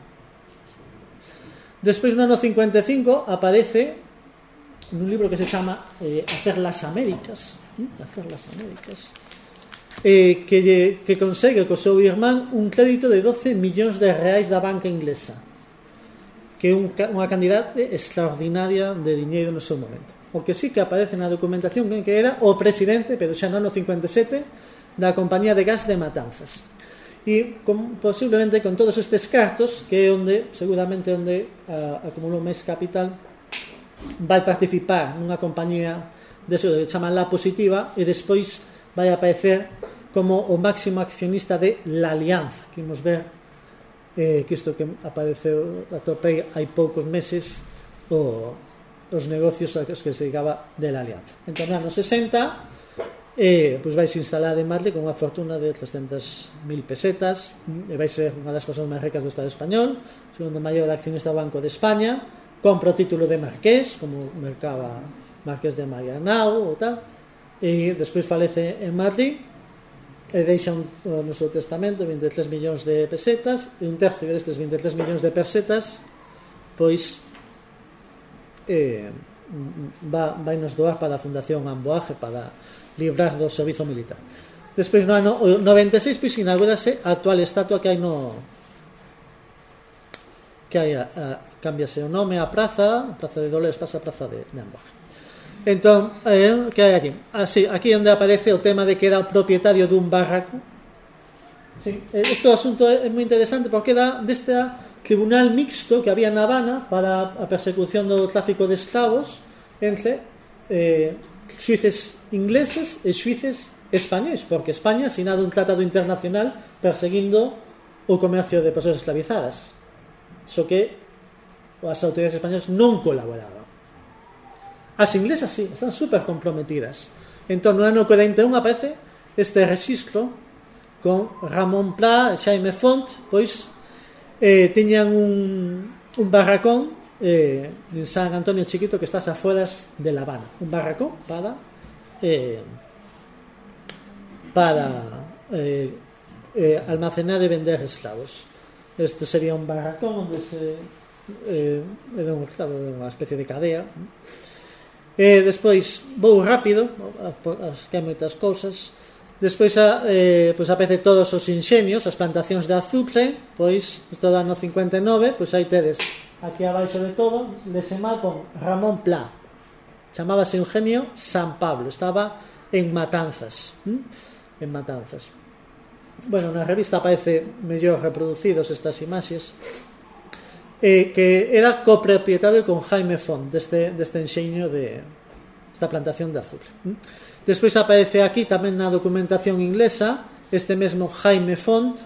Despois no ano 55 aparece nun libro que se chama eh, Hacer las Américas ¿eh? Hacer las Américas eh, que, lle, que consegue co seu irmán un crédito de 12 millóns de reais da banca inglesa que é un, unha cantidad extraordinaria de diñeiro no seu momento. O que sí que aparece na documentación que era o presidente, pero xa no 57 da compañía de gas de Matanzas. E con, posiblemente con todos estes cartos que é onde, seguramente onde a, acumulou máis capital vai participar nunha compañía de, de chaman la positiva e despois vai aparecer como o máximo accionista de La Alianza, que imos ver eh, que isto que apareceu a topei hai poucos meses o, os negocios aos que se dedicaba de La Alianza. Entón, anos 60, eh, pois vais instalar en Madrid con unha fortuna de 300.000 pesetas, mm, e vais ser unha das persoas máis ricas do Estado español, segundo maior accionista do Banco de España, compra o título de marqués, como mercaba marqués de Marianao ou tal, e despois falece en Madrid e deixa un, no seu testamento 23 millóns de pesetas e un tercio destes 23 millóns de pesetas pois eh, va, vai nos doar para a Fundación Amboaje para librar do servizo militar. Despois no ano 96 pois inaugurase a actual estatua que hai no que hai a, a, cambiase o nome a praza a praza de Dolores pasa a praza de, de Amboaje. Entón, eh, que hai aquí? Así, aquí onde aparece o tema de que era propietario dun barraco. Sí, este asunto é moi interesante porque dá deste tribunal mixto que había na Habana para a persecución do tráfico de esclavos entre eh, suices ingleses e suices españoles, porque España asinado un tratado internacional perseguindo o comercio de persoas esclavizadas. Só que as autoridades españolas non colaboraban. As inglesas sí, están super comprometidas. Entón, no ano 41 aparece este registro con Ramón Pla e Xaime Font, pois eh, un, un barracón eh, en San Antonio Chiquito que está afueras de La Habana. Un barracón para eh, para eh, eh, almacenar e vender esclavos. Isto sería un barracón onde se eh, era un, unha especie de cadea E despois vou rápido, as que hai moitas cousas. Despois a, eh, pois apece todos os inxenios, as plantacións de azucre, pois isto do no 59, pois aí tedes aquí abaixo de todo, dese con Ramón Pla. Chamábase Eugenio San Pablo, estaba en Matanzas. ¿m? En Matanzas. Bueno, na revista aparece mellor reproducidos estas imaxes eh, que era copropietario con Jaime Font deste, deste enxeño de esta plantación de azul. Mm? Despois aparece aquí tamén na documentación inglesa este mesmo Jaime Font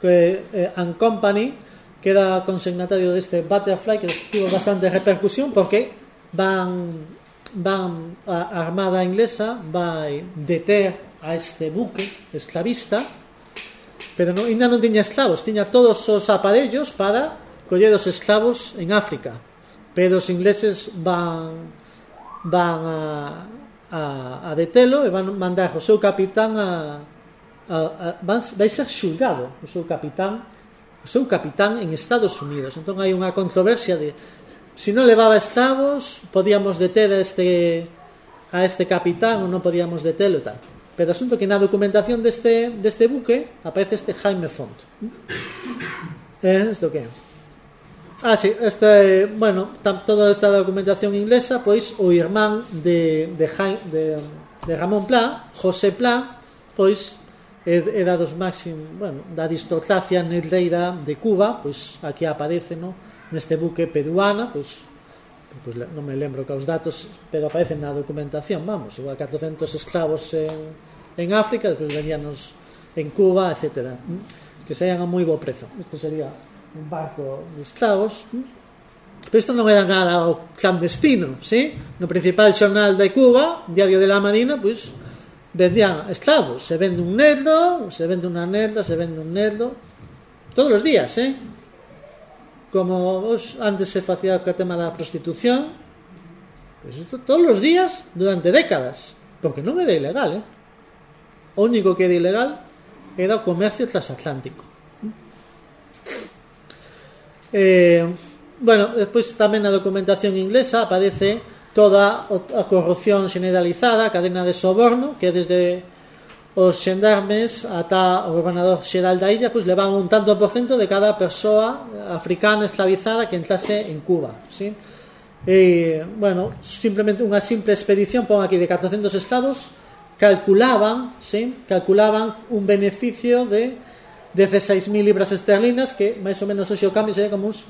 que, eh, and Company que era consignatario deste Butterfly que tivo bastante repercusión porque van van a armada inglesa vai deter a este buque esclavista pero no, ainda non tiña esclavos, tiña todos os aparellos para coller os esclavos en África, pero os ingleses van van a, a, a detelo e van mandar o seu capitán a, a, a van, vai ser xulgado o seu capitán o seu capitán en Estados Unidos. Entón hai unha controversia de se non levaba esclavos podíamos deter a este a este capitán ou non podíamos detelo e tal. Pero asunto que na documentación deste, deste buque aparece este Jaime Font. Eh, isto que é? Ah, sí, este, bueno, tam, toda esta documentación inglesa, pois o irmán de, de, de, de Ramón Pla, José Pla, pois é, é da dos máxim, bueno, da aristocracia nereira de Cuba, pois aquí aparece, no? neste buque peruana, pois, pois non me lembro que os datos, pero aparecen na documentación, vamos, igual 400 esclavos en, en África, despois veníanos en Cuba, etc. Que saían a moi bo prezo. Isto sería un barco de esclavos, pero isto non era nada o clandestino, sí? No principal xornal de Cuba, Diario de la Marina, pois vendían esclavos, se vende un nerdo, se vende unha nerda, se vende un nerdo, todos os días, eh? Como vos antes se facía o tema da prostitución, pois isto todos os días durante décadas, porque non era ilegal, eh? O único que era ilegal era o comercio transatlántico. Eh, bueno, despois tamén na documentación inglesa aparece toda a corrupción generalizada, a cadena de soborno, que desde os xendarmes ata o gobernador xeral da illa pois levaban un tanto por cento de cada persoa africana esclavizada que entrase en Cuba, sí? E, bueno, simplemente unha simple expedición, pon aquí de 400 esclavos, calculaban, sí? calculaban un beneficio de 16.000 libras esterlinas, que máis ou menos hoxe o cambio sería como uns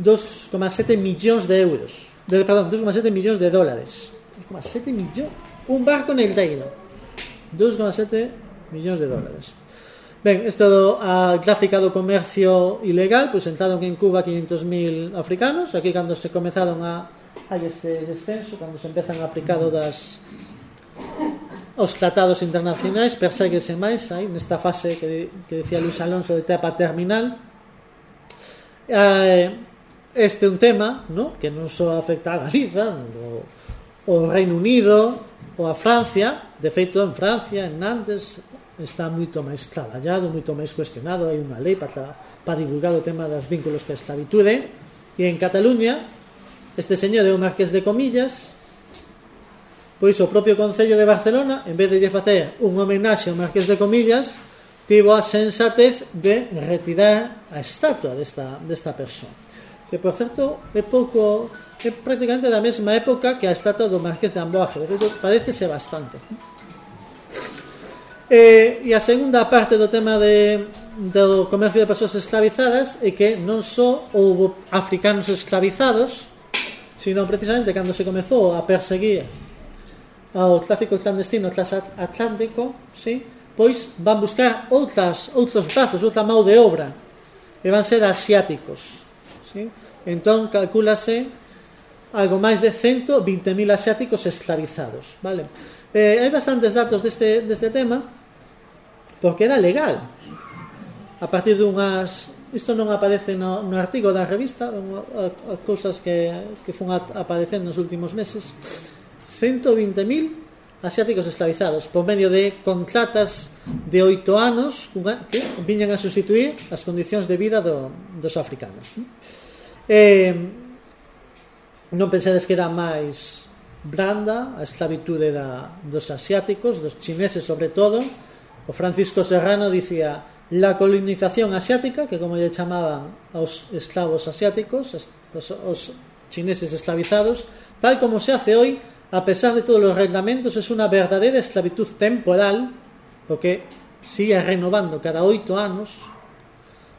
2,7 millóns de euros. De, perdón, 2,7 millóns de dólares. 2,7 millóns. Un barco en el 2,7 millóns de dólares. Ben, isto do, a gráfica do comercio ilegal, pois entraron en Cuba 500.000 africanos, aquí cando se comezaron a hai este descenso, cando se empezan a aplicado das os tratados internacionais perséguese máis aí nesta fase que, que decía Luis Alonso de etapa terminal. Eh, este é un tema no? que non só afecta a Galiza o, o Reino Unido ou a Francia. De feito en Francia, en Nantes está moito máis traballado, moito máis cuestionado. Hai unha lei para, para divulgar o tema dos vínculos que a esclavitude. E en Cataluña este señor é o Marqués de Comillas Pois o propio Concello de Barcelona, en vez de lle facer un homenaxe ao Marqués de Comillas, tivo a sensatez de retirar a estatua desta, desta persoa. Que, por certo, é pouco é prácticamente da mesma época que a estatua do Marqués de Amboaje, de feito, parecese bastante. E, e a segunda parte do tema de, do comercio de persoas esclavizadas é que non só houve africanos esclavizados, sino precisamente cando se comezou a perseguir ao tráfico clandestino transatlántico, sí? pois van buscar outras, outros brazos, outra mão de obra, e van ser asiáticos. Sí? Entón, calculase algo máis de 120.000 asiáticos esclavizados, vale? Eh, hai bastantes datos deste, deste tema, porque era legal. A partir dunhas... Isto non aparece no, no artigo da revista, a, a, a cousas que, que fun aparecendo nos últimos meses. 120.000 asiáticos esclavizados por medio de contratas de oito anos que viñan a sustituir as condicións de vida do, dos africanos. Eh, non pensades que era máis branda a esclavitude da, dos asiáticos, dos chineses sobre todo. O Francisco Serrano dicía la colonización asiática, que como lle chamaban aos esclavos asiáticos, os, os chineses esclavizados, tal como se hace hoy, a pesar de todos los reglamentos, es una verdadera esclavitud temporal, porque sigue renovando cada oito anos,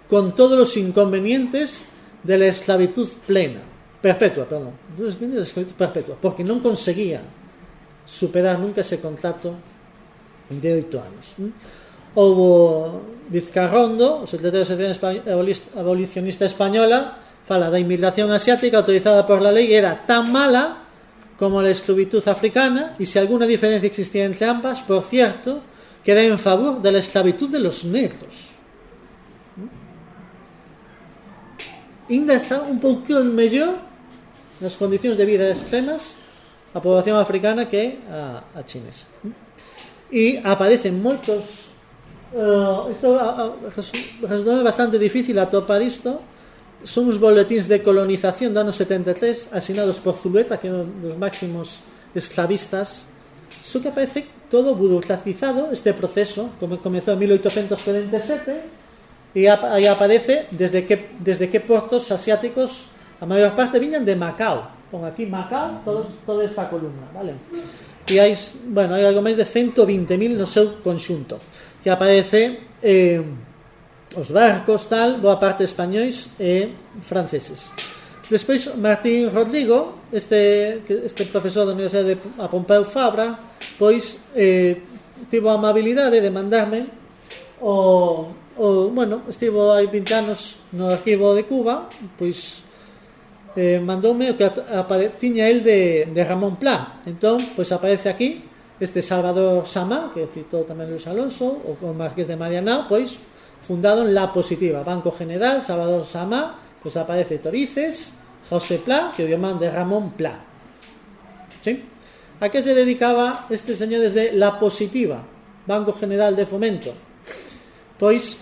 con todos los inconvenientes de la esclavitud plena, perpetua, perdón, de la esclavitud perpetua, porque non conseguía superar nunca ese contrato de oito anos. Houve Vizcarrondo, secretario de Asociación Abolicionista Española, fala da inmigración asiática autorizada por la ley era tan mala como la esclavitud africana y si alguna diferencia existía entre ambas, por cierto, queda en favor de la esclavitud de los negros. está un pouquinho mellor nas condicións de vida extremas a población africana que a, a chinesa e aparecen moitos uh, isto resulta bastante difícil atopar isto son os boletíns de colonización do ano 73 asinados por Zulueta que é un dos máximos esclavistas só que aparece todo burocratizado este proceso como comezou en 1847 e aí aparece desde que, desde que portos asiáticos a maior parte viñan de Macao pon aquí Macao, todos, toda esta columna vale? e hai, bueno, hai algo máis de 120.000 no seu conxunto que aparece eh, os barcos tal, boa parte españois e franceses. Despois, Martín Rodrigo, este, este profesor da Universidade de a Pompeu Fabra, pois eh, tivo a amabilidade de mandarme o, o bueno, estivo hai 20 anos no arquivo de Cuba, pois eh, mandoume o que apare, tiña el de, de Ramón Pla. Entón, pois aparece aquí este Salvador Sama, que citou tamén Luis Alonso, o, o Marqués de Marianao, pois fundado en La Positiva Banco General, Salvador Samá pois aparece Torices José Pla, que o llaman de Ramón Pla ¿Sí? A que se dedicaba este señor desde La Positiva, Banco General de Fomento? Pois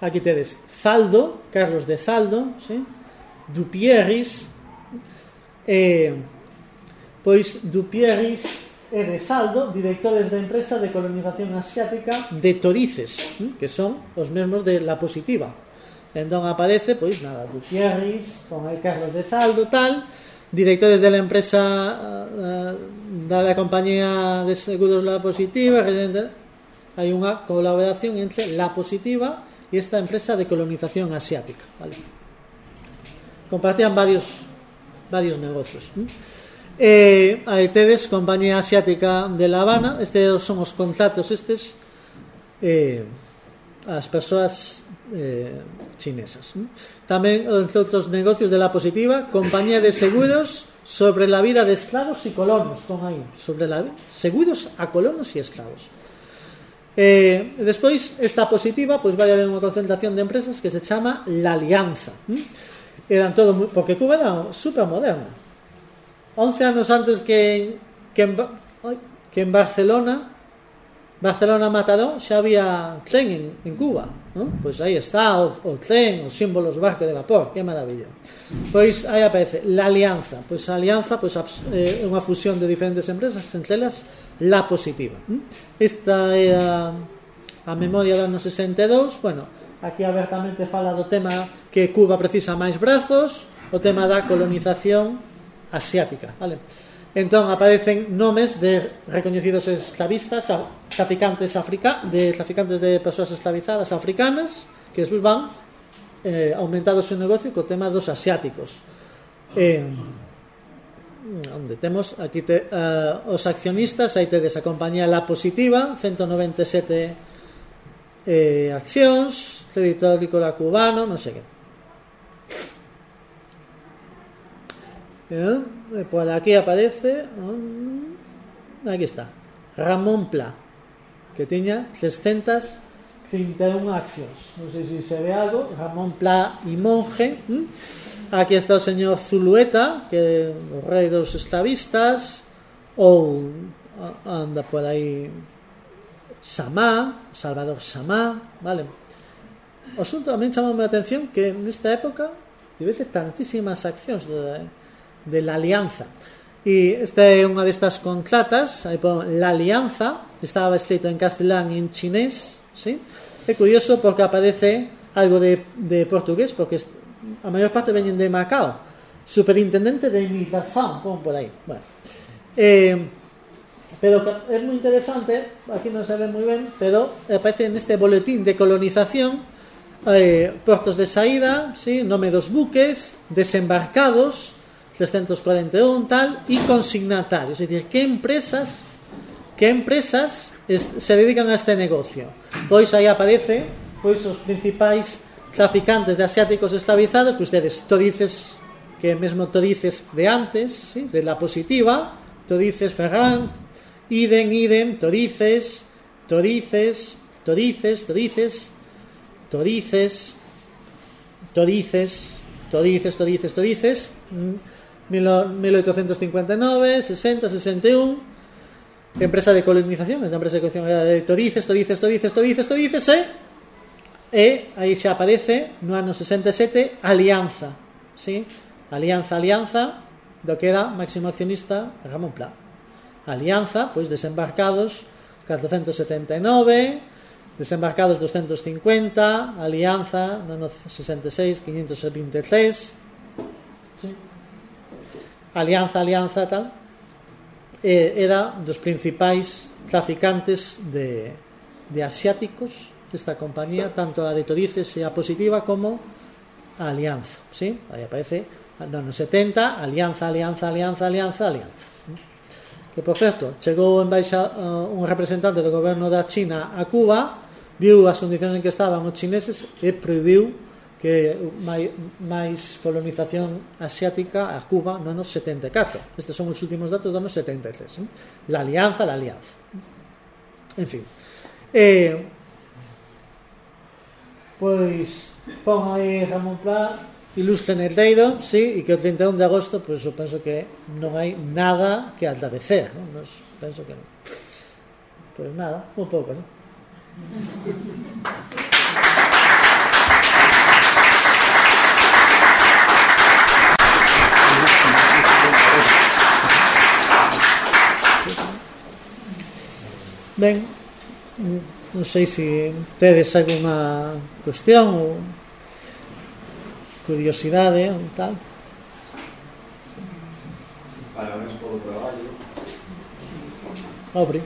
aquí tedes Zaldo, Carlos de Zaldo, ¿sí? Dupierris, eh, Dupierris e de Zaldo, directores da empresa de colonización asiática de Torices, que son os mesmos de La Positiva. Entón aparece, pois nada, Gutiérrez, con el Carlos de Zaldo, tal, directores de la empresa eh, uh, da la compañía de seguros La Positiva, hai unha colaboración entre La Positiva e esta empresa de colonización asiática, vale? Compartían varios varios negocios. ¿eh? E aí tedes Compañía Asiática de La Habana, estes son os contactos estes eh, as persoas eh, chinesas. Tamén entre outros negocios de la positiva, Compañía de Seguros sobre la vida de esclavos e colonos, Son aí, sobre la seguros a colonos e esclavos. Eh, despois, esta positiva, pois vai haber unha concentración de empresas que se chama La Alianza. Eh? Eran todo, moi, porque Cuba era super moderna 11 anos antes que, que, en, que en Barcelona, Barcelona Matador, xa había tren en, en Cuba. ¿no? Pois aí está o, o tren, os símbolos barco de vapor, que maravilla. Pois aí aparece la alianza. Pois a alianza pois, é eh, unha fusión de diferentes empresas, entre elas la positiva. Esta é a, a memoria do ano 62, bueno, aquí abertamente fala do tema que Cuba precisa máis brazos, o tema da colonización asiática. Vale? Entón aparecen nomes de recoñecidos esclavistas, traficantes africa, de traficantes de persoas esclavizadas africanas, que despois van eh, aumentado o seu negocio co tema dos asiáticos. Eh, onde temos aquí te, uh, os accionistas, aí tedes a compañía La Positiva, 197 eh, accións, Crédito Agrícola Cubano, non sei que. ¿Eh? Por aquí aparece aquí está. Ramón Pla que tiña 331 accións. Non sei se se ve algo. Ramón Pla y monje aquí está o señor Zulueta que o rei dos esclavistas ou anda por aí Samá Salvador Samá vale o asunto tamén chamou a atención que nesta época tivese tantísimas accións de, de la Alianza. E esta é unha destas contratas, La Alianza, estaba escrito en castelán e en chinés, ¿sí? É curioso porque aparece algo de, de portugués, porque a maior parte veñen de Macao. Superintendente de inmigración, pon por aí. Bueno. Eh, pero é moi interesante, aquí non se ve moi ben, pero aparece neste boletín de colonización eh, portos de saída, ¿sí? nome dos buques, desembarcados, 341 tal e consignatarios, é dicir, que empresas que empresas se dedican a este negocio. Pois aí aparece pois os principais traficantes de asiáticos esclavizados, pois tedes Torices, que mesmo Torices de antes, ¿sí? de la positiva, Torices Ferran, Iden, Iden, Torices, Torices, Torices, Torices, Torices, Torices, Torices, Torices, Torices, 1859, 60, 61 empresa de colonización, esta empresa de colonización de esto dice, esto dice, esto dice, to dices, to dices, ¿eh? e, e aí xa aparece no ano 67 Alianza, sí? Alianza, Alianza, do que era máximo accionista Ramón Pla. Alianza, pois desembarcados 479, desembarcados 250, Alianza no ano 66, 523, Alianza, Alianza, tal, eh, era dos principais traficantes de, de asiáticos esta compañía, tanto a de Torices e a Positiva como a Alianza, ¿sí? Aí aparece no anos 70, Alianza, Alianza, Alianza, Alianza, Alianza. Que, por certo, chegou en baixa uh, un representante do goberno da China a Cuba, viu as condicións en que estaban os chineses e proibiu que máis colonización asiática a Cuba no ano 74. Estes son os últimos datos do ano 73. Eh? La alianza, la alianza. En fin. Eh, pois, pon aí Ramón Pla, ilustre el sí, e que o 31 de agosto, pois eu penso que non hai nada que agradecer, non? Nos, penso que non. Pois nada, un pouco, non? Ben, non sei se tedes alguna cuestión ou curiosidade ou tal. Parabéns polo traballo. Obre.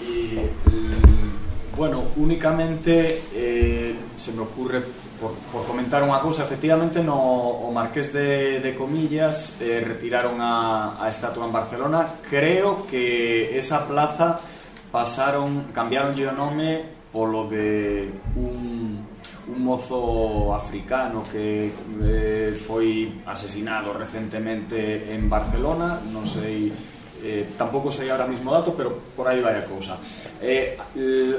E, mm, bueno, únicamente eh, se me ocurre por, por comentar unha cousa, efectivamente no o Marqués de, de Comillas eh, retiraron a, a estatua en Barcelona creo que esa plaza pasaron, cambiaron o nome polo de un, un mozo africano que eh, foi asesinado recentemente en Barcelona, non sei eh, tampouco sei ahora mismo dato, pero por aí vai a cousa. Eh,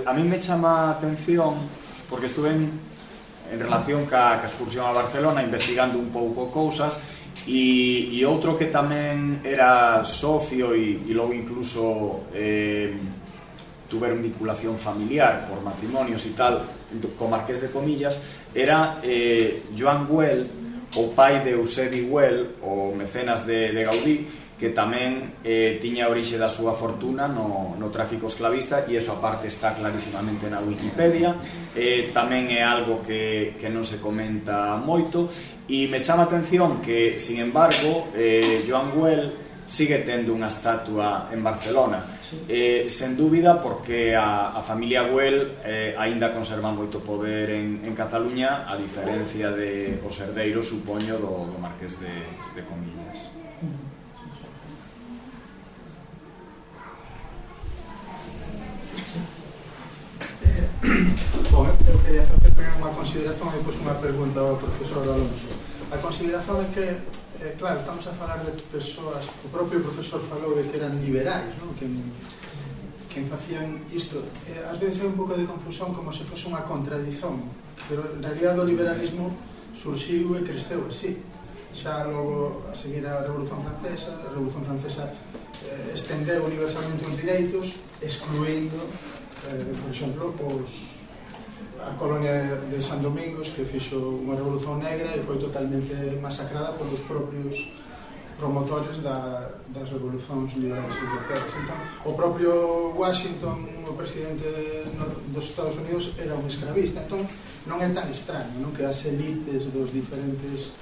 a mí me chama a atención porque estuve en, en relación ca, ca excursión a Barcelona investigando un pouco cousas e, e outro que tamén era socio e, e logo incluso eh, tuveron vinculación familiar por matrimonios e tal co Marqués de Comillas era eh, Joan Güell o pai de Eusebi Güell o mecenas de, de Gaudí que tamén eh, tiña orixe da súa fortuna no, no tráfico esclavista e eso aparte está clarísimamente na Wikipedia. Eh, tamén é algo que, que non se comenta moito. E me chama atención que, sin embargo, eh, Joan Güell sigue tendo unha estatua en Barcelona sí. eh, sen dúbida porque a, a familia Güell eh, aínda conserva moito poder en, en Cataluña a diferencia de os herdeiros supoño do, do Marqués de, de Comillas Bom, eu quería facer primeiro unha consideración e depois unha pregunta ao profesor Alonso. A consideración é que eh, claro, estamos a falar de persoas, o propio profesor falou de que eran liberais, non? Que, que facían isto. Eh, ás veces hai un pouco de confusión como se fose unha contradición, pero en realidad o liberalismo surxiu e cresceu así. Xa logo a seguir a Revolución Francesa, a Revolución Francesa eh, estendeu universalmente os direitos, excluindo, eh, por exemplo, os, a colonia de San Domingos que fixo unha revolución negra e foi totalmente masacrada polos propios promotores da, das revolucións liberais europeas. Entón, o propio Washington, o presidente dos Estados Unidos, era un escravista. Entón, non é tan extraño non? que as elites dos diferentes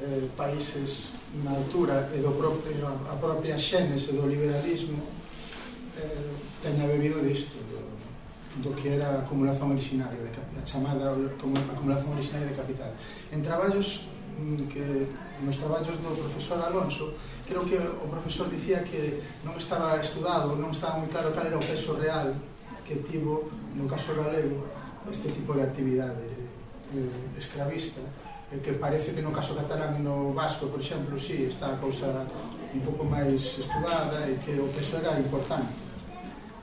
eh, países na altura e do propio, a, a propia xénese do liberalismo eh, teña bebido disto, do que era a acumulación originaria de, a chamada acumulación originaria de capital. En traballos mm, que nos traballos do profesor Alonso creo que o profesor dicía que non estaba estudado, non estaba moi claro cal era o peso real que tivo no caso galego este tipo de actividade eh, escravista eh, que parece que no caso catalán e no vasco, por exemplo, si, sí, está a cousa un pouco máis estudada e que o peso era importante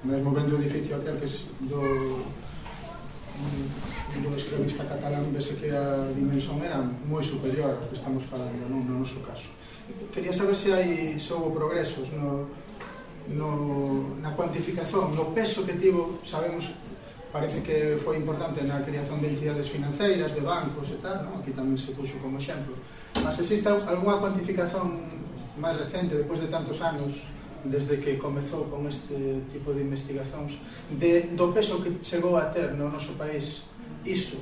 mesmo vendo o edificio aquel que do do escravista catalán vese que a dimensión era moi superior ao que estamos falando non? no noso caso quería saber se hai se houve progresos no, no, na cuantificación no peso que tivo sabemos parece que foi importante na creación de entidades financeiras, de bancos e tal, non? aquí tamén se puxo como exemplo. Mas existe algunha cuantificación máis recente, depois de tantos anos, desde que comezou con este tipo de investigacións de, do peso que chegou a ter no noso país iso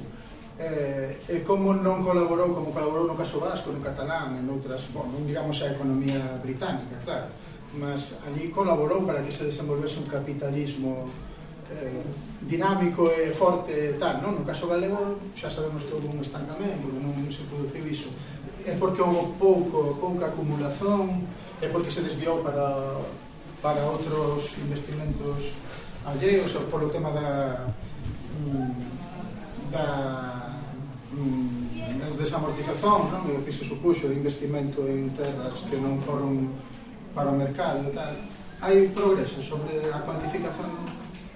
eh, e como non colaborou como colaborou no caso vasco, no catalán en outras, bon, non digamos a economía británica, claro mas allí colaborou para que se desenvolvese un capitalismo eh, dinámico e forte e tal, non? No caso galego xa sabemos que houve un estancamento, que non se produciu iso. É porque houve pouco, pouca acumulación, é porque se desviou para, para outros investimentos alleos ou polo tema da, mm, da mm, das desamortización non? o que se supuxo de investimento en terras que non foron para o mercado e tal. Hai progreso sobre a cuantificación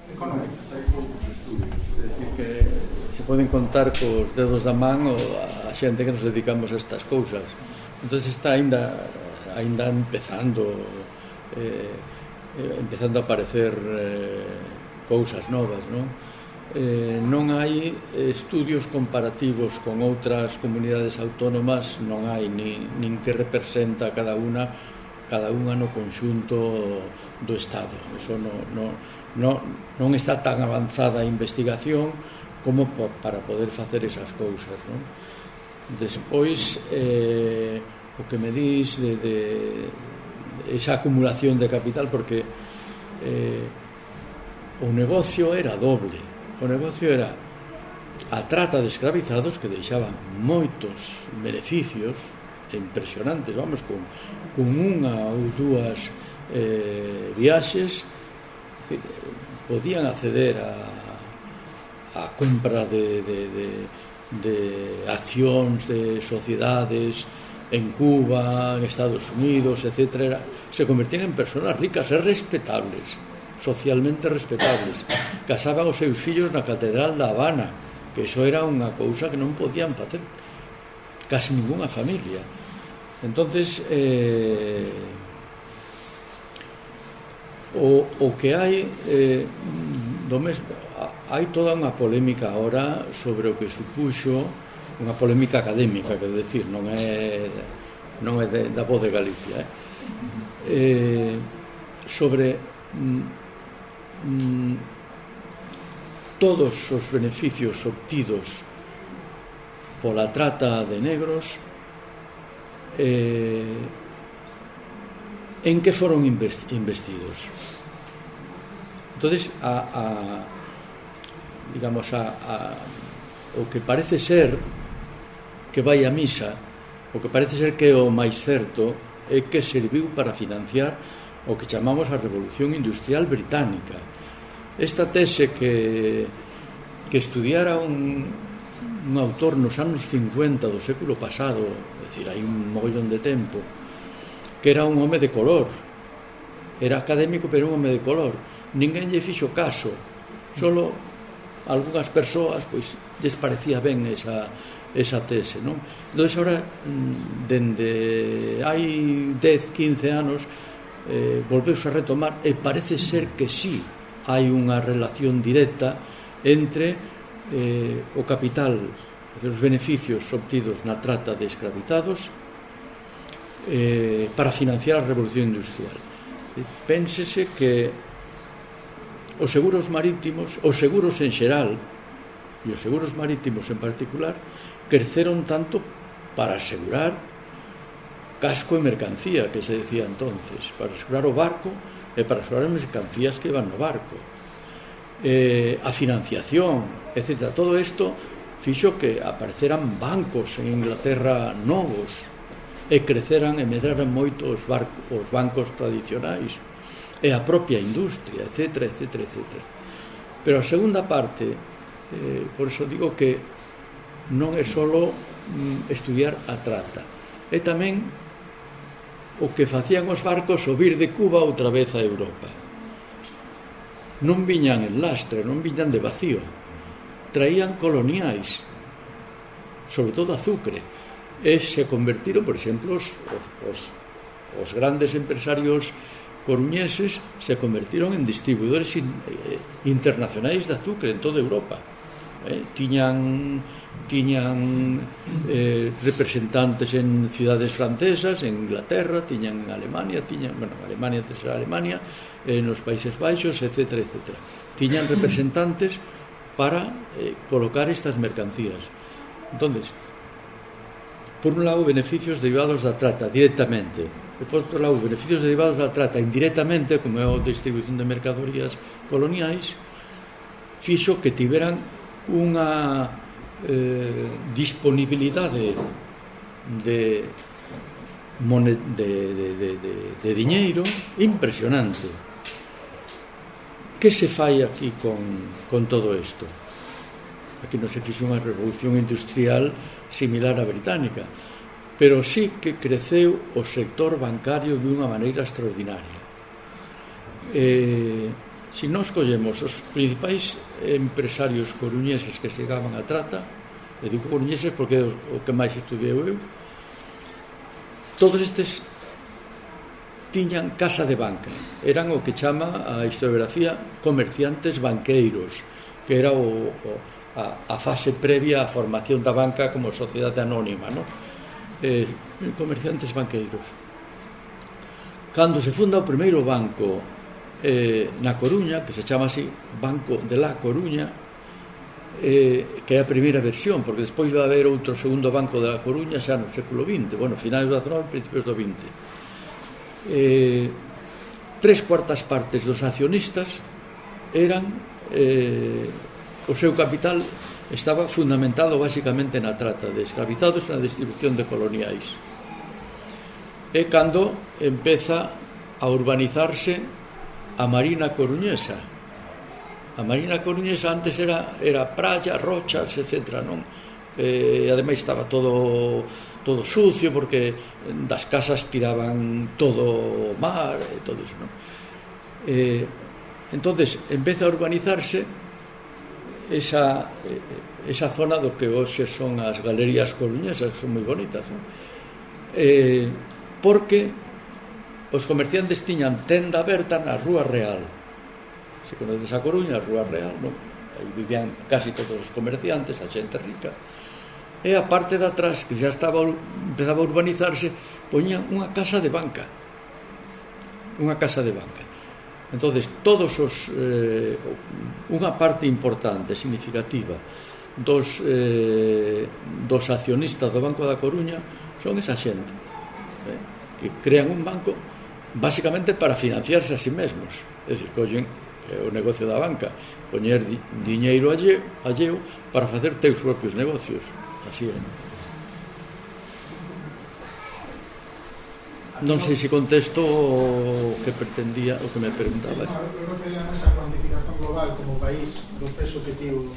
económica. Hai poucos estudios é dicir que se poden contar cos dedos da man ou a xente que nos dedicamos a estas cousas. Entón está ainda ainda empezando eh, eh, empezando a aparecer eh, cousas novas non? Eh, non hai estudios comparativos con outras comunidades autónomas non hai nin, nin que representa cada unha cada unha no conxunto do Estado eso non, non, non, non está tan avanzada a investigación como para poder facer esas cousas non? despois eh, o que me dís de, de esa acumulación de capital porque eh, o negocio era doble. O negocio era a trata de escravizados que deixaban moitos beneficios impresionantes, vamos, con, con unha ou dúas eh, viaxes. Decir, podían acceder a, a compra de, de, de, de accións de sociedades en Cuba, en Estados Unidos, etcétera, se convertían en personas ricas e respetables, socialmente respetables. Casaban os seus fillos na Catedral da Habana, que iso era unha cousa que non podían facer casi ninguna familia. Entonces, eh, o, o que hai eh, do mesmo, hai toda unha polémica ahora sobre o que supuxo unha polémica académica, quero decir, non é non é de, da voz de Galicia, eh? eh sobre mm, mm, todos os beneficios obtidos pola trata de negros eh, en que foron investidos. Entonces, a, a digamos, a, a, o que parece ser que vai a misa, o que parece ser que é o máis certo é que serviu para financiar o que chamamos a Revolución Industrial Británica. Esta tese que, que estudiara un, un autor nos anos 50 do século pasado, é dicir, hai un mogollón de tempo, que era un home de color, era académico pero un home de color, ninguén lle fixo caso, solo algunhas persoas pois lles parecía ben esa esa tese, non? Entón, ahora, dende hai 10, 15 anos, eh, volveuse a retomar e parece ser que sí hai unha relación directa entre eh, o capital os beneficios obtidos na trata de escravizados eh, para financiar a revolución industrial. Eh, pénsese que os seguros marítimos, os seguros en xeral, e os seguros marítimos en particular, creceron tanto para asegurar casco e mercancía, que se decía entonces, para asegurar o barco e para asegurar as mercancías que iban no barco. Eh, a financiación, etc. Todo isto fixo que apareceran bancos en Inglaterra novos e creceran e medraran moito os, barcos, os bancos tradicionais e a propia industria, etc, etc, etc. Pero a segunda parte, eh, por eso digo que non é só mm, estudiar a trata, é tamén o que facían os barcos subir de Cuba outra vez a Europa. Non viñan en lastre, non viñan de vacío. Traían coloniais, sobre todo azucre, e se convertiron, por exemplo, os, os, os grandes empresarios coruñeses se convertiron en distribuidores in, eh, internacionais de azucre en toda Europa. Eh, tiñan tiñan eh, representantes en cidades francesas, en Inglaterra, tiñan en Alemania, tiñan, bueno, Alemania, Tercera Alemania, eh, nos Países Baixos, etc. etc. Tiñan representantes para eh, colocar estas mercancías. Entonces, por un lado, beneficios derivados da trata directamente. E por outro lado, beneficios derivados da trata indirectamente, como é a distribución de mercadorías coloniais, fixo que tiveran unha eh, disponibilidade de, monet, de, de, de, de, de diñeiro impresionante. Que se fai aquí con, con todo isto? Aquí non se fixe unha revolución industrial similar á británica, pero sí que creceu o sector bancario dunha maneira extraordinaria. Eh, Si nos collemos os principais empresarios coruñeses que chegaban a trata, e digo coruñeses porque é o que máis estudiou eu, todos estes tiñan casa de banca. Eran o que chama a historiografía comerciantes banqueiros, que era o, o a, a fase previa á formación da banca como sociedade anónima, no? Eh, comerciantes banqueiros. Cando se funda o primeiro banco eh, na Coruña, que se chama así Banco de la Coruña, eh, que é a primeira versión, porque despois vai haber outro segundo Banco de la Coruña xa no século XX, bueno, finais do XIX, principios do XX. Eh, tres cuartas partes dos accionistas eran eh, o seu capital estaba fundamentado basicamente na trata de escravizados e na distribución de coloniais. É cando empeza a urbanizarse a Marina Coruñesa. A Marina Coruñesa antes era, era praia, rochas, etc. Non? Eh, ademais estaba todo todo sucio porque das casas tiraban todo o mar e todo iso, non? Eh, entonces empeza a urbanizarse esa, esa zona do que hoxe son as galerías coruñesas, son moi bonitas, non? Eh, porque os comerciantes tiñan tenda aberta na Rúa Real. Se conoces a Coruña, a Rúa Real, non? Aí vivían casi todos os comerciantes, a xente rica. E a parte de atrás, que xa estaba empezaba a urbanizarse, poñían unha casa de banca. Unha casa de banca. Entonces, todos os eh, unha parte importante, significativa dos eh, dos accionistas do Banco da Coruña son esa xente, eh, que crean un banco basicamente para financiarse a sí mesmos. É dicir, collen é o negocio da banca, coñer di, diñeiro alleo, alleo para facer teus propios negocios. Así é. Non sei se contesto o que pretendía, o que me preguntaba. Sí, no, eu refería a esa cuantificación global como país do peso que tivo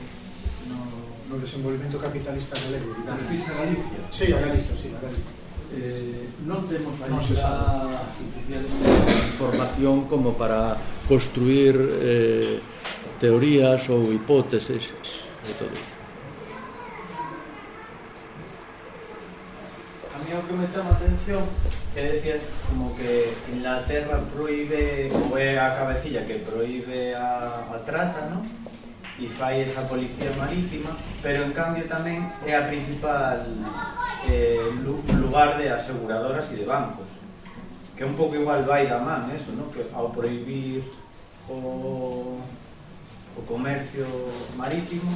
no, no desenvolvemento capitalista galego. Refirse a Galicia? Sí, a Galicia, sí, a Galicia eh, non temos a suficiente información como para construir eh, teorías ou hipóteses de todo iso. Mí o que me chama a atención que decías como que Inglaterra proíbe ou é a cabecilla que proíbe a, a trata, non? e fai esa policía marítima, pero en cambio tamén é a principal eh, lugar de aseguradoras e de bancos. Que un pouco igual vai da man eso, ¿no? que ao prohibir o, o comercio marítimo,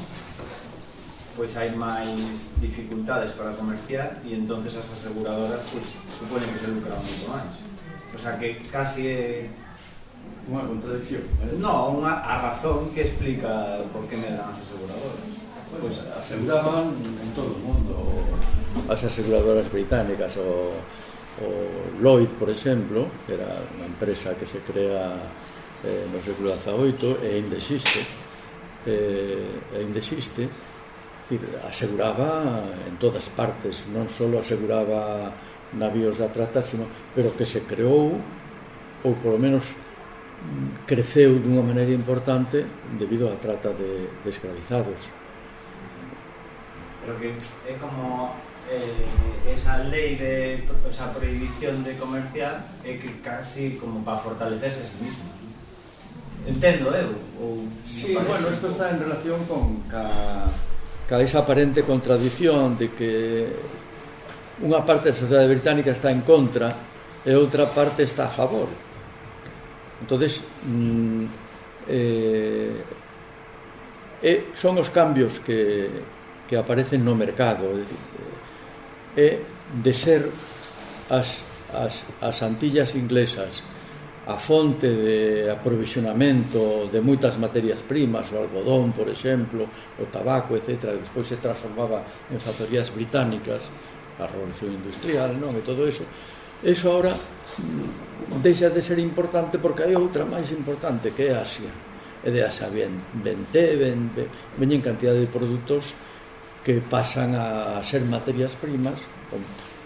pois hai máis dificultades para comerciar e entonces as aseguradoras pois, suponen que se lucran moito máis. O sea que casi é Unha contradición. Eh? Non, unha a razón que explica por que negan as aseguradoras. Pois pues, aseguraban en todo o mundo as aseguradoras británicas o, o Lloyd, por exemplo, que era unha empresa que se crea eh, no século XVIII e ainda existe, eh, ainda existe, decir, aseguraba en todas partes, non só aseguraba navíos da trata, sino, pero que se creou, ou polo menos creceu dunha maneira importante debido á trata de, de esclavizados. Pero que é como eh, esa lei de o sea, prohibición de comerciar é que casi como para fortalecerse a sí mismo. Entendo eu? Ou, sí, bueno, isto está en relación con ca, ca esa aparente contradición de que unha parte da sociedade británica está en contra e outra parte está a favor Entonces, mm, eh, eh, son os cambios que, que aparecen no mercado, é dicir, eh, eh, de ser as, as, as antillas inglesas a fonte de aprovisionamento de moitas materias primas, o algodón, por exemplo, o tabaco, etc., despois se transformaba en factorías británicas, a revolución industrial, non, e todo eso. Eso ahora deixa de ser importante porque hai outra máis importante que é Asia. E de Asia ven, ven té, ven, ven, veñen cantidad de produtos que pasan a ser materias primas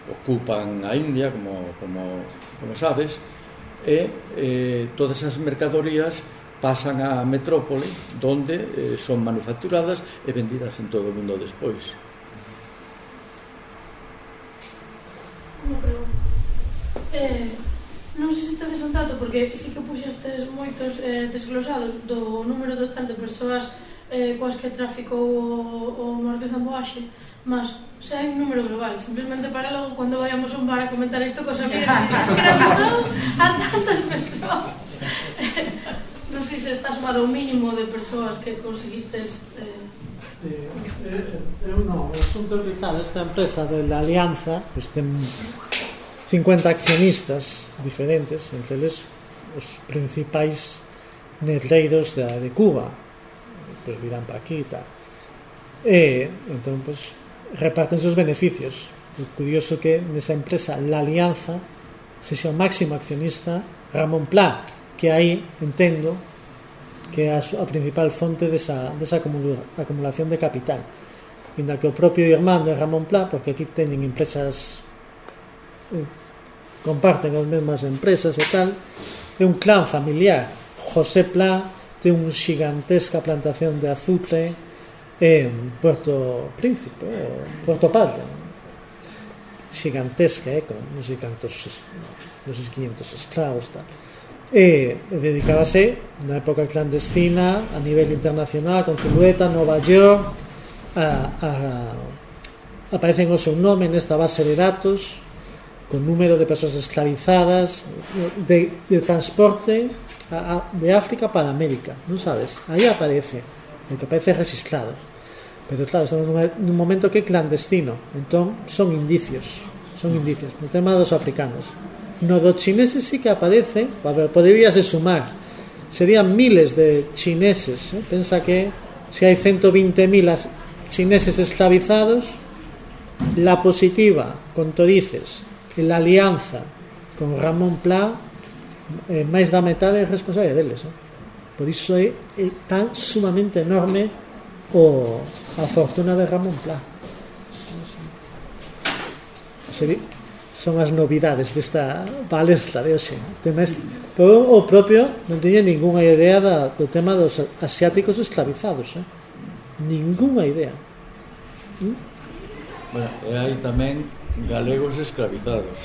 ocupan a India como, como, como sabes e eh, todas as mercadorías pasan á metrópole donde eh, son manufacturadas e vendidas en todo o mundo despois. Unha pregunta. Eh, non sei se tedes un dato, porque sí que puxestes moitos eh, desglosados do número total de persoas eh, coas que traficou o, o Marqués de Amboaxe, mas se hai un número global, simplemente para logo cando vayamos a un bar a comentar isto cos amigos, que a tantas persoas. Eh, non sei se está sumado o mínimo de persoas que conseguistes eh, Eh, eh, eu non, eu son delicado esta empresa de la Alianza, pues ten 50 accionistas diferentes, entre eles os principais netleiros da, de Cuba, pues virán para aquí e tal. E, entón, pues, repártense os beneficios. O curioso que nesa empresa, la Alianza, se xa o máximo accionista Ramón Pla, que aí entendo que é a, a principal fonte desa, desa acumulación de capital. Inda que o propio irmán de Ramón Pla, porque aquí teñen empresas Eh, comparten as mesmas empresas e tal, é un clan familiar. José Pla ten unha gigantesca plantación de azucre en Puerto Príncipe, Puerto Padre. Gigantesca, eh, con non sei cantos, non sei 500 esclavos tal. E dedicábase na época clandestina a nivel internacional con Zulueta, Nova York a, a, aparecen o seu nome nesta base de datos con número de persoas esclavizadas de, de transporte de África para América non sabes, aí aparece o que aparece registrado pero claro, estamos nun momento que é clandestino entón son indicios son indicios no tema dos africanos No dos chineses sí que aparece, poderíase sumar, serían miles de chineses. ¿eh? Pensa que se hai 120.000 chineses esclavizados, la positiva con Torices, que la alianza con Ramón Pla eh, máis da metade é responsable deles eh? por iso é, é tan sumamente enorme o, a fortuna de Ramón Pla Sería, son as novidades desta palestra de hoxe Temes, pero o propio non tiña ninguna idea da, do tema dos asiáticos esclavizados eh? ninguna idea ¿Mm? Bueno, e hai tamén galegos esclavizados.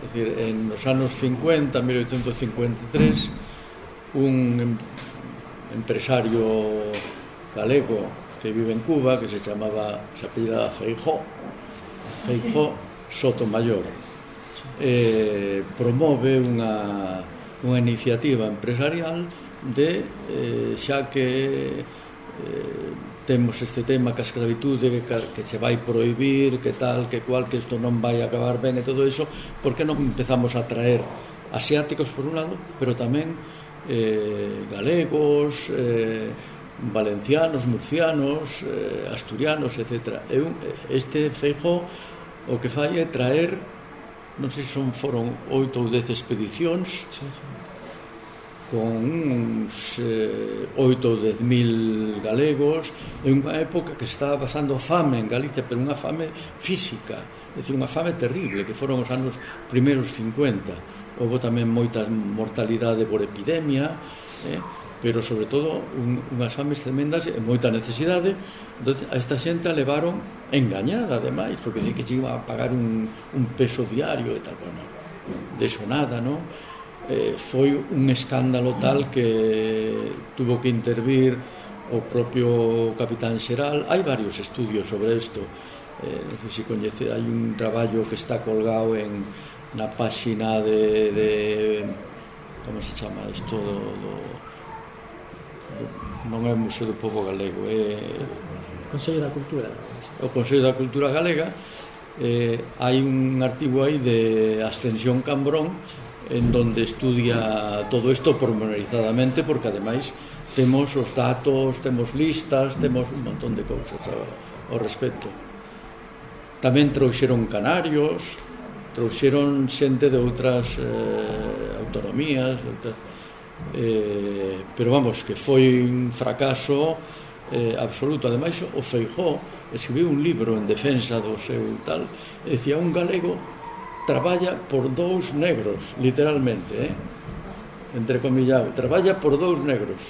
É dicir, en os anos 50, 1853, un empresario galego que vive en Cuba, que se chamaba, se apellida Feijó, Feijó Sotomayor, eh, promove unha, unha iniciativa empresarial de, eh, xa que eh, temos este tema que a esclavitude que, que se vai prohibir, que tal, que cual, que isto non vai acabar ben e todo iso, por que non empezamos a traer asiáticos por un lado, pero tamén eh, galegos, eh, valencianos, murcianos, eh, asturianos, etc. E un, este feijo o que fai é traer non sei se son foron oito ou dez expedicións sí, sí con uns eh, 8 ou 10 mil galegos en unha época que estaba pasando fame en Galicia, pero unha fame física, é dicir, unha fame terrible, que foron os anos primeiros 50. Houve tamén moita mortalidade por epidemia, eh, pero sobre todo un, unhas fames tremendas e moita necesidade. Entón, a esta xente a levaron engañada, ademais, porque dicen que iba a pagar un, un peso diario e tal, bueno, de xonada, non? eh, foi un escándalo tal que tuvo que intervir o propio capitán xeral. Hai varios estudios sobre isto. Eh, non sei se coñece, hai un traballo que está colgado en na páxina de, de como se chama isto do, do, do non é o Museo do Povo Galego, é Consello da Cultura. O Consello da Cultura Galega eh, hai un artigo aí de Ascensión Cambrón en donde estudia todo isto pormenorizadamente porque ademais temos os datos, temos listas, temos un montón de cousas ao, ao respecto. Tamén trouxeron canarios, trouxeron xente de outras eh, autonomías, outras, eh, pero vamos, que foi un fracaso eh, absoluto. Ademais, o Feijó escribiu un libro en defensa do seu tal, e decía un galego traballa por dous negros, literalmente, eh? entre comillado, traballa por dous negros.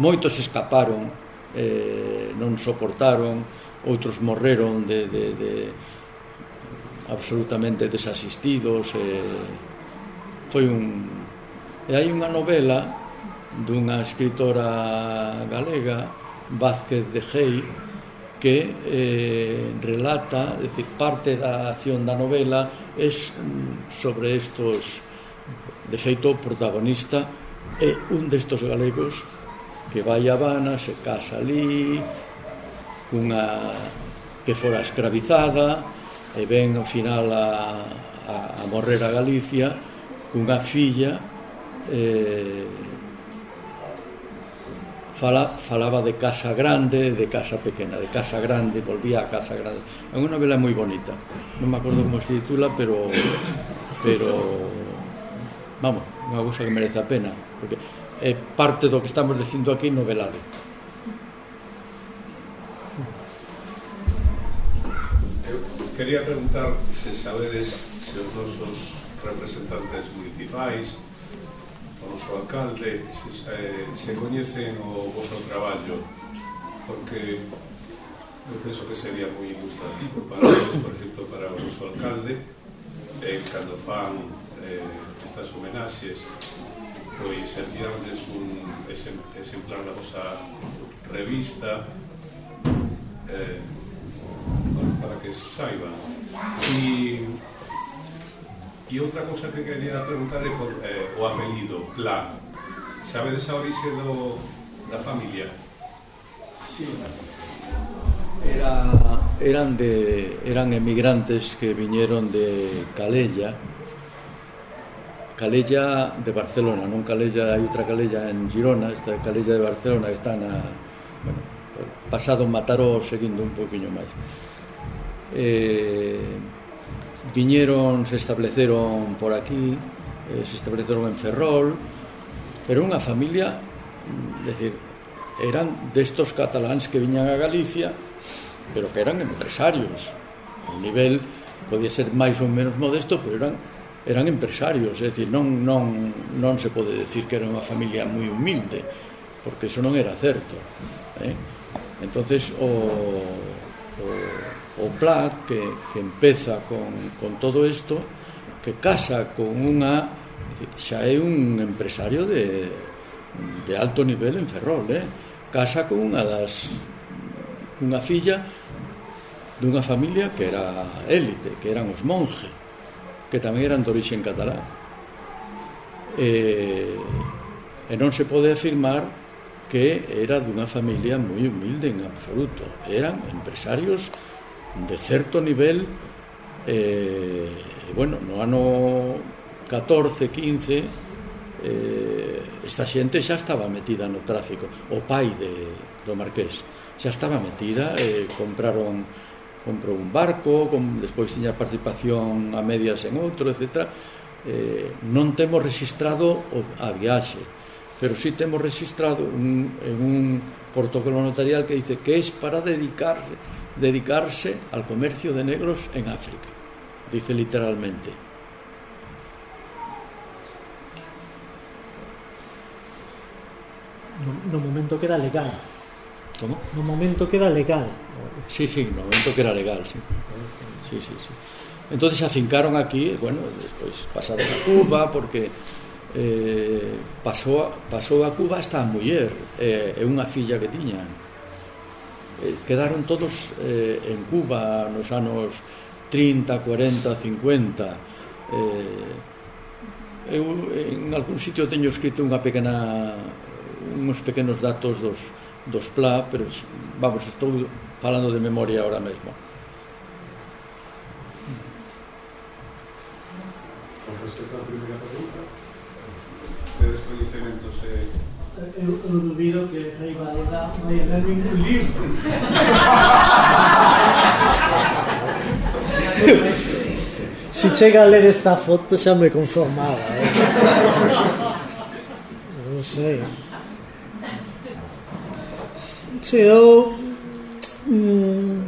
Moitos escaparon, eh, non soportaron, outros morreron de, de, de absolutamente desasistidos. Eh, foi un... E hai unha novela dunha escritora galega, Vázquez de Gei, que eh, relata, é dicir, parte da acción da novela é mm, sobre estos de feito o protagonista é un destos galegos que vai a Habana, se casa ali cunha que fora escravizada e ven ao final a, a, a morrer a Galicia cunha filla eh, fala, falaba de casa grande, de casa pequena, de casa grande, volvía a casa grande. É unha novela moi bonita. Non me acordo como se titula, pero pero vamos, unha cousa que merece a pena, porque é parte do que estamos dicindo aquí novelado. Eu quería preguntar se sabedes se os nosos representantes municipais vosso alcalde se, se, se coñecen o vosso traballo porque eu penso que sería moi ilustrativo para, por exemplo, para o vosso alcalde eh, cando fan eh, estas homenaxes pois enviarles un exemplar da vosa revista eh, para que saiban e E outra cosa que quería preguntar é por eh, o apelido, Plano. Sabedes a orixe do, da familia? Sí. Era, eran, de, eran emigrantes que viñeron de Calella, Calella de Barcelona, non Calella, hai outra Calella en Girona, esta é Calella de Barcelona, está na, bueno, pasado Mataró seguindo un poquinho máis. Eh, viñeron, se estableceron por aquí, eh, se estableceron en Ferrol, pero unha familia, decir, eran destos cataláns que viñan a Galicia, pero que eran empresarios. O nivel podía ser máis ou menos modesto, pero eran eran empresarios, é dicir, non, non, non se pode decir que era unha familia moi humilde, porque eso non era certo. Eh? entonces o, o o Pla que, que empeza con, con todo isto que casa con unha xa é un empresario de, de alto nivel en Ferrol eh? casa con unha das unha filla dunha familia que era élite que eran os monje que tamén eran de orixen catalán e, e non se pode afirmar que era dunha familia moi humilde en absoluto eran empresarios de certo nivel eh, bueno, no ano 14, 15 eh, esta xente xa estaba metida no tráfico. O pai de, do Marqués xa estaba metida eh, compraron comprou un barco com, despois tiña participación a medias en outro, etc eh, non temos registrado a viaxe pero si sí temos registrado un, en un protocolo notarial que dice que es para dedicarse dedicarse al comercio de negros en África, dice literalmente. No, no momento que era legal. ¿Cómo? No momento que era legal. Sí, sí, no momento que era legal, sí. Sí, sí, sí. Entonces se afincaron aquí, bueno, después pasaron a Cuba, porque eh, pasou, pasou a Cuba hasta a muller, eh, é unha filla que tiñan eh, quedaron todos eh, en Cuba nos anos 30, 40, 50 eh, eu en algún sitio teño escrito unha pequena uns pequenos datos dos, dos PLA pero vamos, estou falando de memoria ahora mesmo. Con respecto á primeira eu, eu dubido que Rei Valera vai a ler ningún libro. Si chega a ler esta foto xa me conformaba. Eh? Non sei. Se eu... Mm,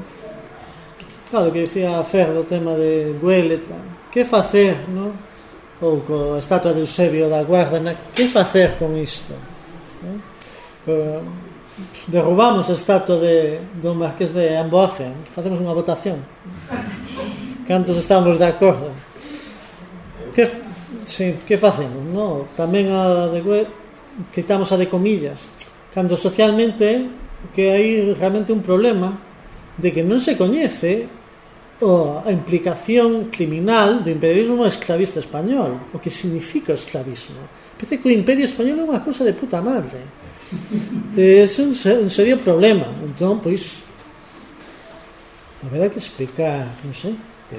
claro, que dicía Fer do tema de Gueleta. Que facer, non? Ou co a estatua de Eusebio da Guarda, que facer con isto? eh, derrubamos a estatua de, do Marqués de Amboaje facemos unha votación. Cantos estamos de acordo? Que, sí, que facemos no? tamén a de quitamos a de comillas cando socialmente que hai realmente un problema de que non se coñece a implicación criminal do imperialismo esclavista español o que significa o esclavismo. Parece que o Imperio Español é unha cousa de puta madre. É un, un serio problema. Entón, pois, a ver, que explicar, non sei, que...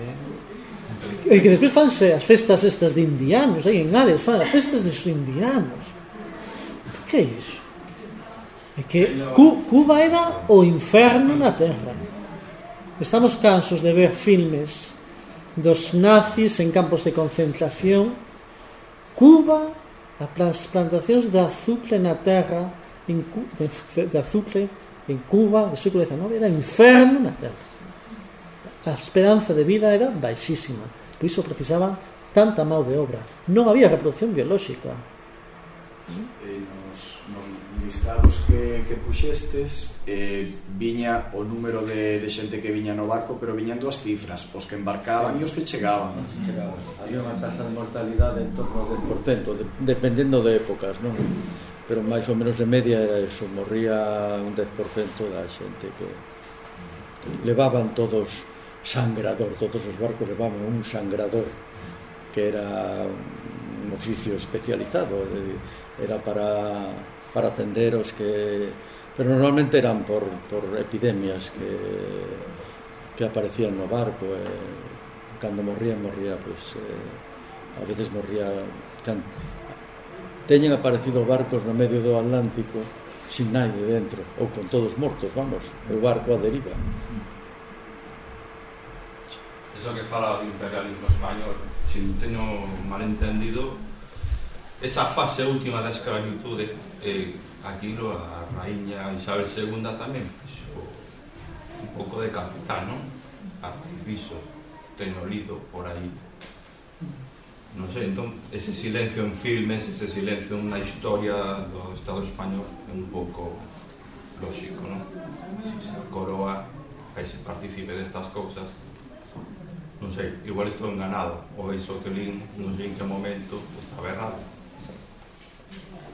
E que despois fanse as festas estas de indianos, aí en Gales fan as festas dos indianos. Que é iso? É que Cuba era o inferno na Terra. Estamos cansos de ver filmes dos nazis en campos de concentración. Cuba As plantacións de azucre na terra en, de, de azucre en Cuba no século XIX era inferno na terra. A esperanza de vida era baixísima, por iso precisaban tanta mão de obra. Non había reproducción biolóxica, listados que, que puxestes eh, viña o número de, de xente que viña no barco, pero viñan dúas cifras, os que embarcaban sí. e os que chegaban. chegaban. Había unha tasa de mortalidade en torno ao 10%, de, dependendo de épocas, non? Pero máis ou menos de media era eso, morría un 10% da xente que levaban todos sangrador, todos os barcos levaban un sangrador que era un oficio especializado, eh, era para para atender os que... Pero normalmente eran por, por epidemias que, que aparecían no barco. Eh, cando morrían, morría, pues, eh, a veces morría... Can... Teñen aparecido barcos no medio do Atlántico sin naide dentro, ou con todos mortos, vamos, o barco a deriva. Eso que fala do imperialismo español, se si teño malentendido, esa fase última da escravitude eh, aquí a raíña Isabel II tamén fixo un pouco de capital, non? A raíz diso, teño lido por aí. Non sei, entón, ese silencio en filmes, ese silencio na historia do Estado español é un pouco lógico, non? Se se a coroa aí se participe destas cousas, non sei, igual estou enganado, ou iso que lín, non sei en que momento, estaba errado.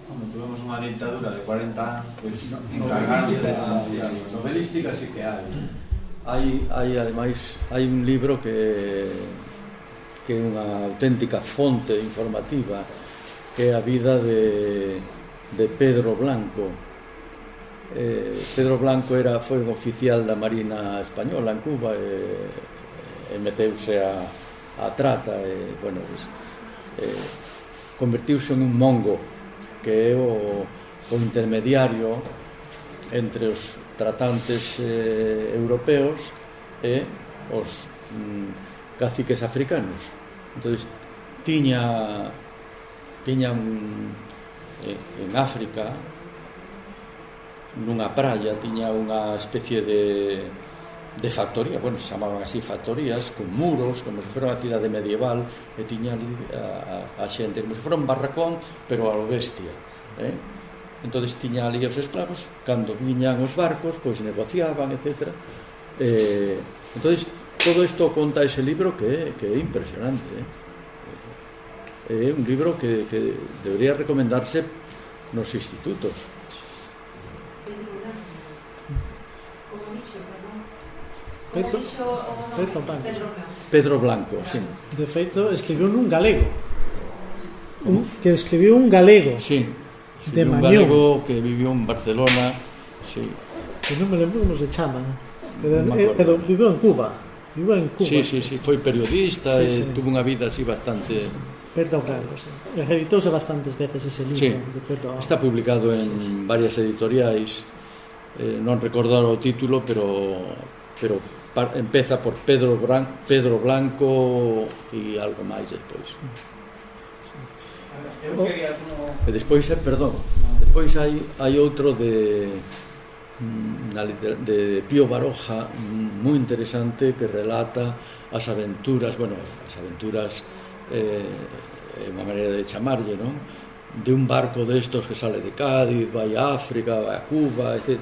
Cando tuvemos unha dictadura de 40 anos, pois pues, encargáronse esa novelística sí. que hai. Hai, hai ademais, hai un libro que que é unha auténtica fonte informativa que é a vida de, de Pedro Blanco. Eh, Pedro Blanco era foi un oficial da Marina Española en Cuba e, e meteuse a, a trata e, bueno, pues, eh, convertiuse en un mongo que é o, o intermediario entre os tratantes eh, europeos e os mm, caciques africanos. Entón, tiña, tiñan eh, en África, nunha praia, tiña unha especie de de factoría, bueno, se chamaban así factorías, con muros, como se fora unha cidade medieval, e tiña ali eh, a, a, a xente, como se fora un barracón, pero a lo bestia. Eh? entonces tiña ali os esclavos, cando viñan os barcos, pois negociaban, etc. Eh, entonces todo isto conta ese libro que, que é impresionante. Eh? eh? É un libro que, que debería recomendarse nos institutos, Pedro, Pedro Blanco. Pedro Blanco, sí. De feito, escribiu nun galego. Un, que escribiu un galego. Sí. De un Mañón. galego que viviu en Barcelona. Sí. Que non me lembro como se chama. Pero, no eh, pero viviu en Cuba. Viviu en Cuba. Sí, sí, sí. Foi periodista sí, sí. e tuvo unha vida así bastante... Sí, sí. Pedro Blanco, sí. Reeditouse bastantes veces ese libro sí. de Pedro Está publicado en sí, sí. varias editoriais. Eh, non recordar o título, pero pero empieza por Pedro, Bran, Pedro Blanco e algo máis despois. Eu quería como... E despois, eh, perdón, despois hai, hai outro de mm, na de Pío Baroja mm, moi interesante que relata as aventuras, bueno, as aventuras eh, é unha maneira de chamarlle, non? De un barco destos que sale de Cádiz, vai a África, vai a Cuba, etc.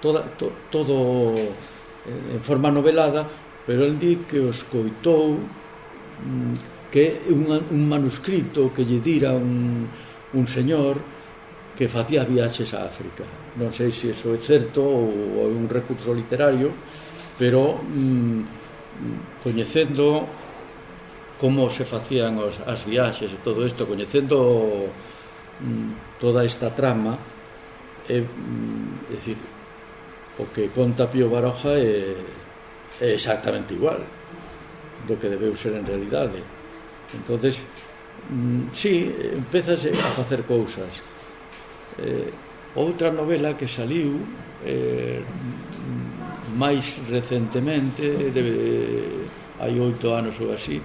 Toda, to, todo en forma novelada, pero el di que o escoitou mm, que un, un manuscrito que lle dira un, un señor que facía viaxes a África. Non sei se iso é certo ou, ou un recurso literario, pero mm, coñecendo como se facían os, as viaxes e todo isto, coñecendo mm, toda esta trama, é, mm, é dicir, o que conta Pío Baroja é, é exactamente igual do que debeu ser en realidade. Entonces mm, sí, empezase a facer cousas. Eh, outra novela que saliu eh, máis recentemente de, hai oito anos ou así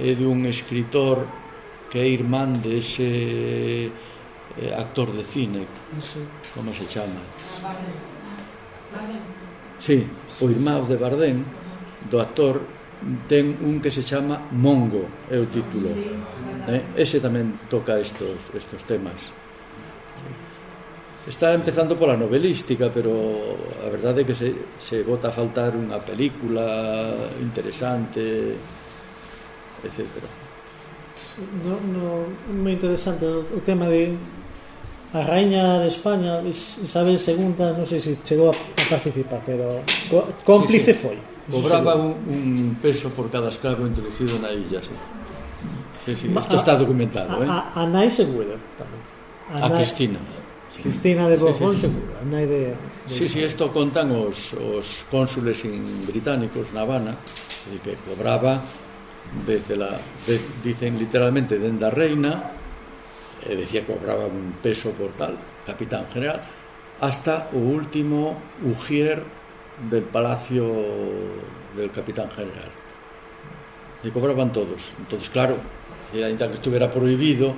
é dun escritor que é irmán de ese, eh, actor de cine. Sí. como se chama? Sí, pois o Irmãos de Bardem, do actor, ten un que se chama Mongo, é o título. Eh? Ese tamén toca estos, estos temas. Está empezando pola novelística, pero a verdade é que se, se bota a faltar unha película interesante, etc. No, no, moi interesante o tema de a raíña de España, Isabel II, non sei se chegou a, a participar, pero co, cómplice sí, sí. foi. Cobraba un, un peso por cada escravo introducido na illa, sí. Sí, sí, isto está documentado, a, eh? A, a nai segura tamén. A, a nai, Cristina. Cristina de Borbón sí, sí, seguro. a nai de, de Sí, sí, isto contan os, os cónsules británicos na Habana, que cobraba desde la de, dicen literalmente dende a reina eh, decía que cobraba un peso por tal, capitán general, hasta o último ujier del palacio del capitán general. E cobraban todos. Entonces, claro, era ainda que estuviera prohibido,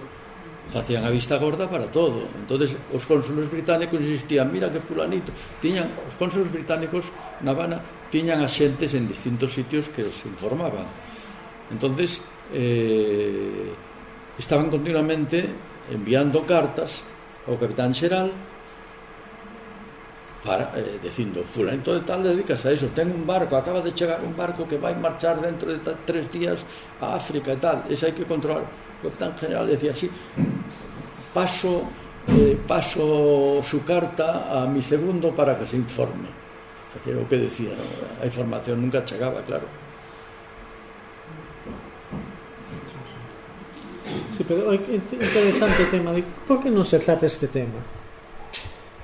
facían a vista gorda para todo. Entonces, os cónsules británicos insistían, mira que fulanito, tiñan os cónsules británicos na Habana tiñan axentes en distintos sitios que os informaban. Entonces, eh, estaban continuamente enviando cartas ao capitán xeral para, eh, dicindo, fulanito de tal dedicas a iso, ten un barco, acaba de chegar un barco que vai marchar dentro de tres días a África e tal, ese hai que controlar. O capitán general decía así, paso, eh, paso su carta a mi segundo para que se informe. É dicir, o que decía, a información nunca chegaba, claro. Sí, pero é interesante o tema de por que non se trata este tema?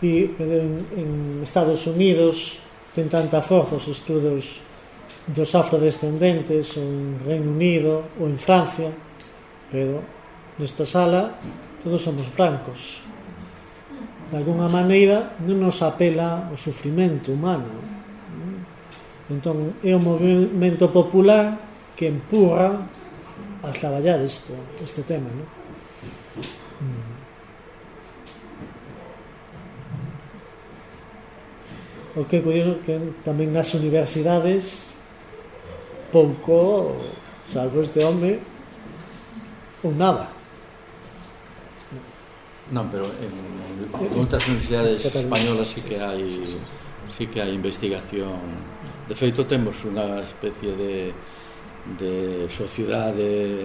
E en, en Estados Unidos ten tanta forza os estudos dos afrodescendentes ou en Reino Unido ou en Francia, pero nesta sala todos somos brancos. De alguna maneira non nos apela o sufrimento humano. Entón, é o movimento popular que empurra a traballar isto, este tema, non? Mm. O que é curioso que tamén nas universidades pouco, salvo este home, ou nada. Non, pero en, en outras universidades españolas sí que hai sí, sí que hai investigación. De feito temos unha especie de de sociedade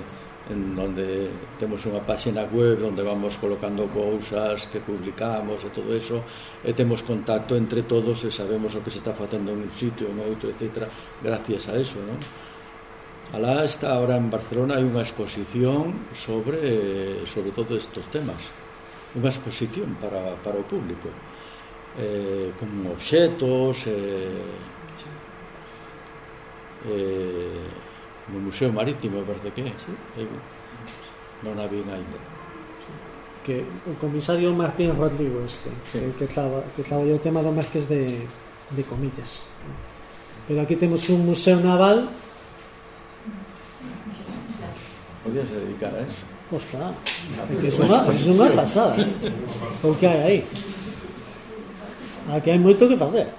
en onde temos unha páxina web onde vamos colocando cousas que publicamos e todo eso e temos contacto entre todos e sabemos o que se está facendo en un sitio, en outro, etc. gracias a eso, non? Alá está ahora en Barcelona hai unha exposición sobre sobre todo estes temas unha exposición para, para o público eh, con obxetos eh, eh, no Museo Marítimo, parece que é, sí. non a vin ainda. Que o comisario Martín Rodrigo este, sí. que, que, traba, que traballou o tema do Marqués de, de Comillas. Pero aquí temos un museo naval Podías dedicar a eso. Pois é ah, que é unha, é unha pasada. O que hai aí. Aquí hai moito que facer.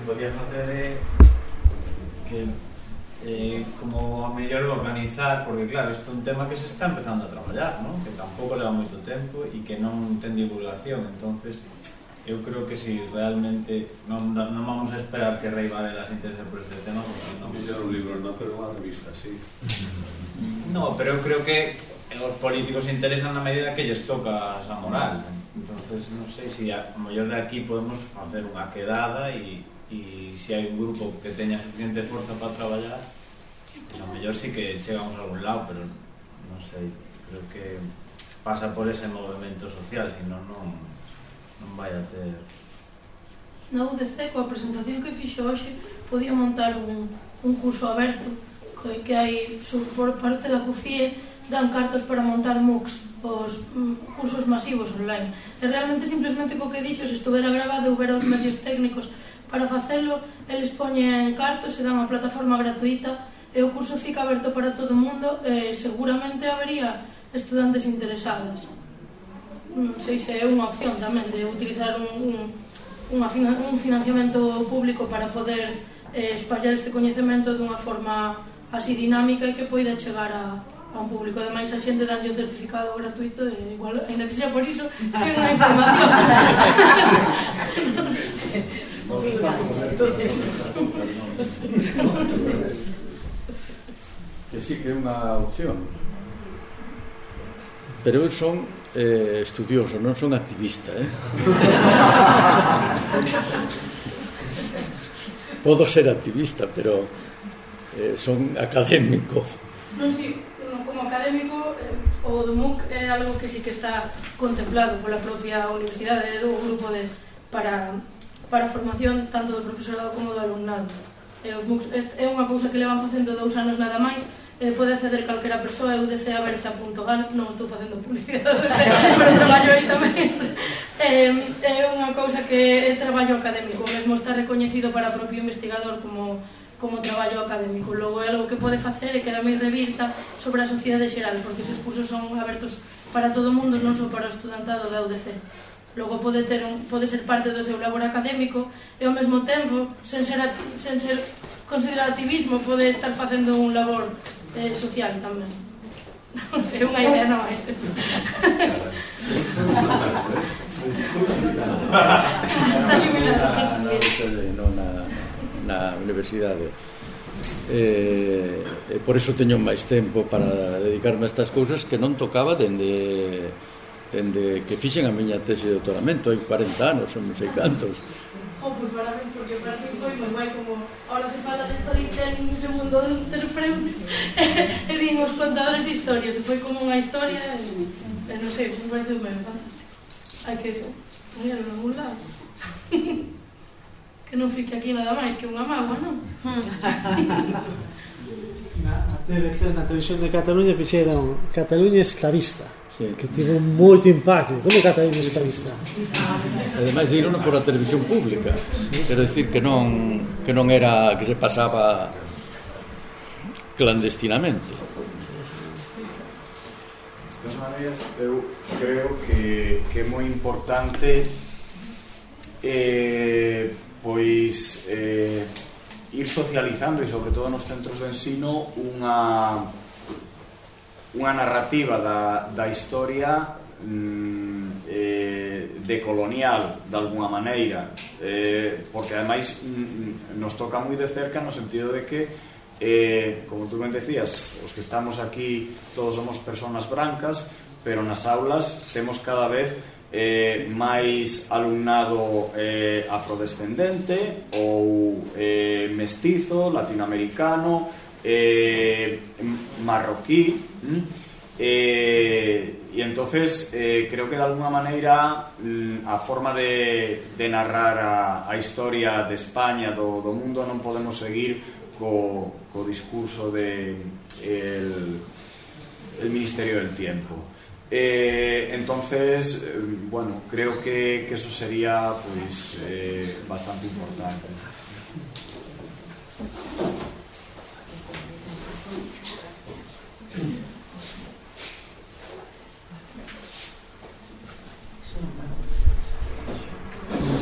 se podía facer é que eh, como a mellor organizar, porque claro, isto é un tema que se está empezando a traballar, ¿no? que tampouco leva moito tempo e que non ten divulgación, entonces eu creo que si realmente non, non vamos a esperar que Rey Varela se interese por este tema porque non... Millar un libro, non, pero unha revista, sí. No, pero eu creo que os políticos se interesan na medida que lles toca a moral. Entonces, non sei se si a, a mellor de aquí podemos facer unha quedada e e se hai un grupo que teña suficiente forza para traballar, pues, a mellor sí que chegamos a algún lado, pero non sei, creo que pasa por ese movimento social, senón non, non vai a ter... Na UDC, coa presentación que fixo hoxe, podía montar un, un curso aberto que, que hai por parte da CUFIE dan cartos para montar MOOCs, os mm, cursos masivos online. E realmente simplemente co que dixo, se estuvera grabado, houbera os medios técnicos Para facelo, eles poñen cartos e dan a plataforma gratuita e o curso fica aberto para todo o mundo e seguramente habería estudantes interesados. Non sei se é unha opción tamén de utilizar un, un, unha, un financiamento público para poder eh, espallar este coñecemento dunha forma así dinámica e que poida chegar a, a un público. Ademais, a xente danlle o certificado gratuito e igual, ainda que sea por iso, chega a información. que sí que é unha opción pero eu son eh, estudioso, non son activista eh? podo ser activista pero eh, son académico non, si, como académico eh, o do MOOC é algo que sí que está contemplado pola propia universidade do grupo de para para a formación tanto do profesorado como do alumnado. E os MOOCs é unha cousa que levan facendo dous anos nada máis, eh, pode acceder calquera persoa, eu udcaberta.gal, non estou facendo publicidade, pero traballo aí tamén. Eh, é unha cousa que é traballo académico, mesmo está recoñecido para o propio investigador como como traballo académico. Logo é algo que pode facer e que tamén revirta sobre a sociedade xeral, porque esos cursos son abertos para todo o mundo, non só para o estudantado da UDC. Logo pode, ter un, pode ser parte do seu labor académico e ao mesmo tempo, sen ser, sen ser considerar activismo, pode estar facendo un labor eh, social tamén. Non sei, unha idea non é. Está xubilado. Non, na, na universidade. Eh, e por iso teño máis tempo para dedicarme a estas cousas que non tocaba dende dende que fixen a miña tese de doutoramento hai 40 anos, son non sei cantos. Oh, pois pues, porque para ti foi moi guai como ahora se fala de storytelling nese mundo do terapeuta e din os contadores de historias e foi como unha historia e, e non sei, me parece un ben fantástico hai que poñer en algún lado que non fique aquí nada máis que unha mágoa, non? na, na televisión de Cataluña fixeron Cataluña esclavista Sí. que tivo moito impacto. Como cata un esclavista? Ademais, dirono por a televisión pública. Sí, sí. Quero dicir que non, que non era que se pasaba clandestinamente. Das maneiras, eu creo que, que é moi importante eh, pois eh, ir socializando e sobre todo nos centros de ensino unha unha narrativa da, da historia mm, eh, de colonial de alguna maneira eh, porque ademais mm, nos toca moi de cerca no sentido de que eh, como tú ben decías os que estamos aquí todos somos personas brancas pero nas aulas temos cada vez eh, máis alumnado eh, afrodescendente ou eh, mestizo, latinoamericano eh, marroquí. Eh, e entonces eh, creo que de alguna maneira mm, a forma de, de narrar a, a historia de España, do, do mundo, non podemos seguir co, co discurso de el, el Ministerio del Tiempo. Eh, entonces, eh, bueno, creo que, que eso sería pues, eh, bastante importante. Non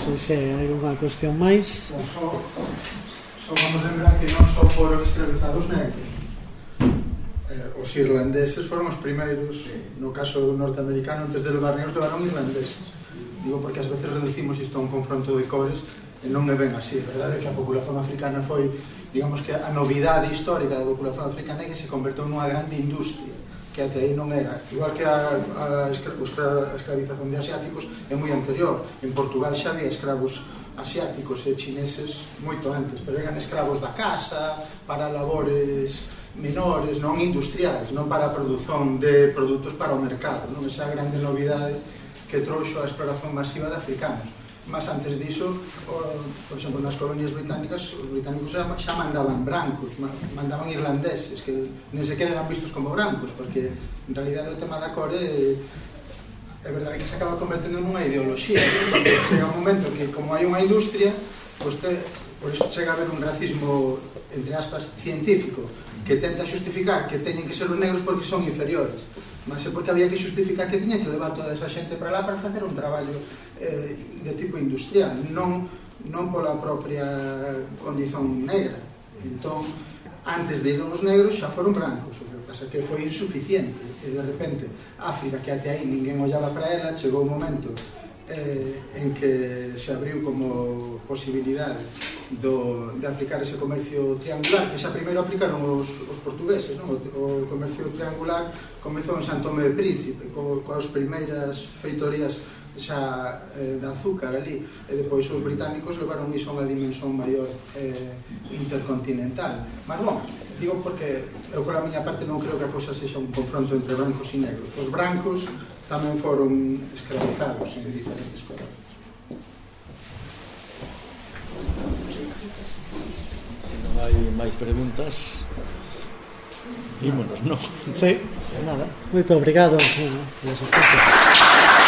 sei se hai unha cuestión máis. Só, só vamos lembrar que non só foron escravizados negros. Eh, os irlandeses foron os primeiros, no caso norteamericano, antes de levar negros, levaron irlandeses. Digo porque ás veces reducimos isto a un confronto de cores e non é ben así. A verdade é que a populación africana foi digamos que a novidade histórica da populación africana é que se convertou nunha grande industria que até aí non era. Igual que a, a, a escravización de asiáticos é moi anterior. En Portugal xa había escravos asiáticos e chineses moito antes, pero eran escravos da casa, para labores menores, non industriais, non para a produción de produtos para o mercado. Non esa grande novidade que trouxo a exploración masiva de africanos. Mas antes diso, por exemplo, nas colonias británicas, os británicos xa, xa mandaban brancos, mandaban irlandeses, que nem sequer eran vistos como brancos, porque en realidad o tema da core eh, é verdade que se acaba convertendo nunha ideoloxía, porque chega un momento que como hai unha industria, poste, por iso chega a haber un racismo, entre aspas, científico, que tenta xustificar que teñen que ser os negros porque son inferiores mas é porque había que justificar que tiña que levar toda esa xente para lá para facer un traballo eh, de tipo industrial, non, non pola propia condición negra. Entón, antes de ir os negros xa foron brancos, o que pasa que foi insuficiente, e de repente África, que até aí ninguén ollaba para ela, chegou un momento eh, en que se abriu como posibilidade do, de aplicar ese comercio triangular, que xa primeiro aplicaron os, os portugueses, non? O, o comercio triangular comezou en San Tomé de Príncipe, co, coas primeiras feitorías xa eh, de azúcar ali e depois os británicos levaron iso a unha dimensión maior eh, intercontinental mas non, digo porque eu pola miña parte non creo que a cousa sexa un confronto entre brancos e negros os brancos tamén foron escravizados en diferentes colonias. Se non hai máis preguntas, ímonos, non? Sí. Nada. Moito obrigado. Pois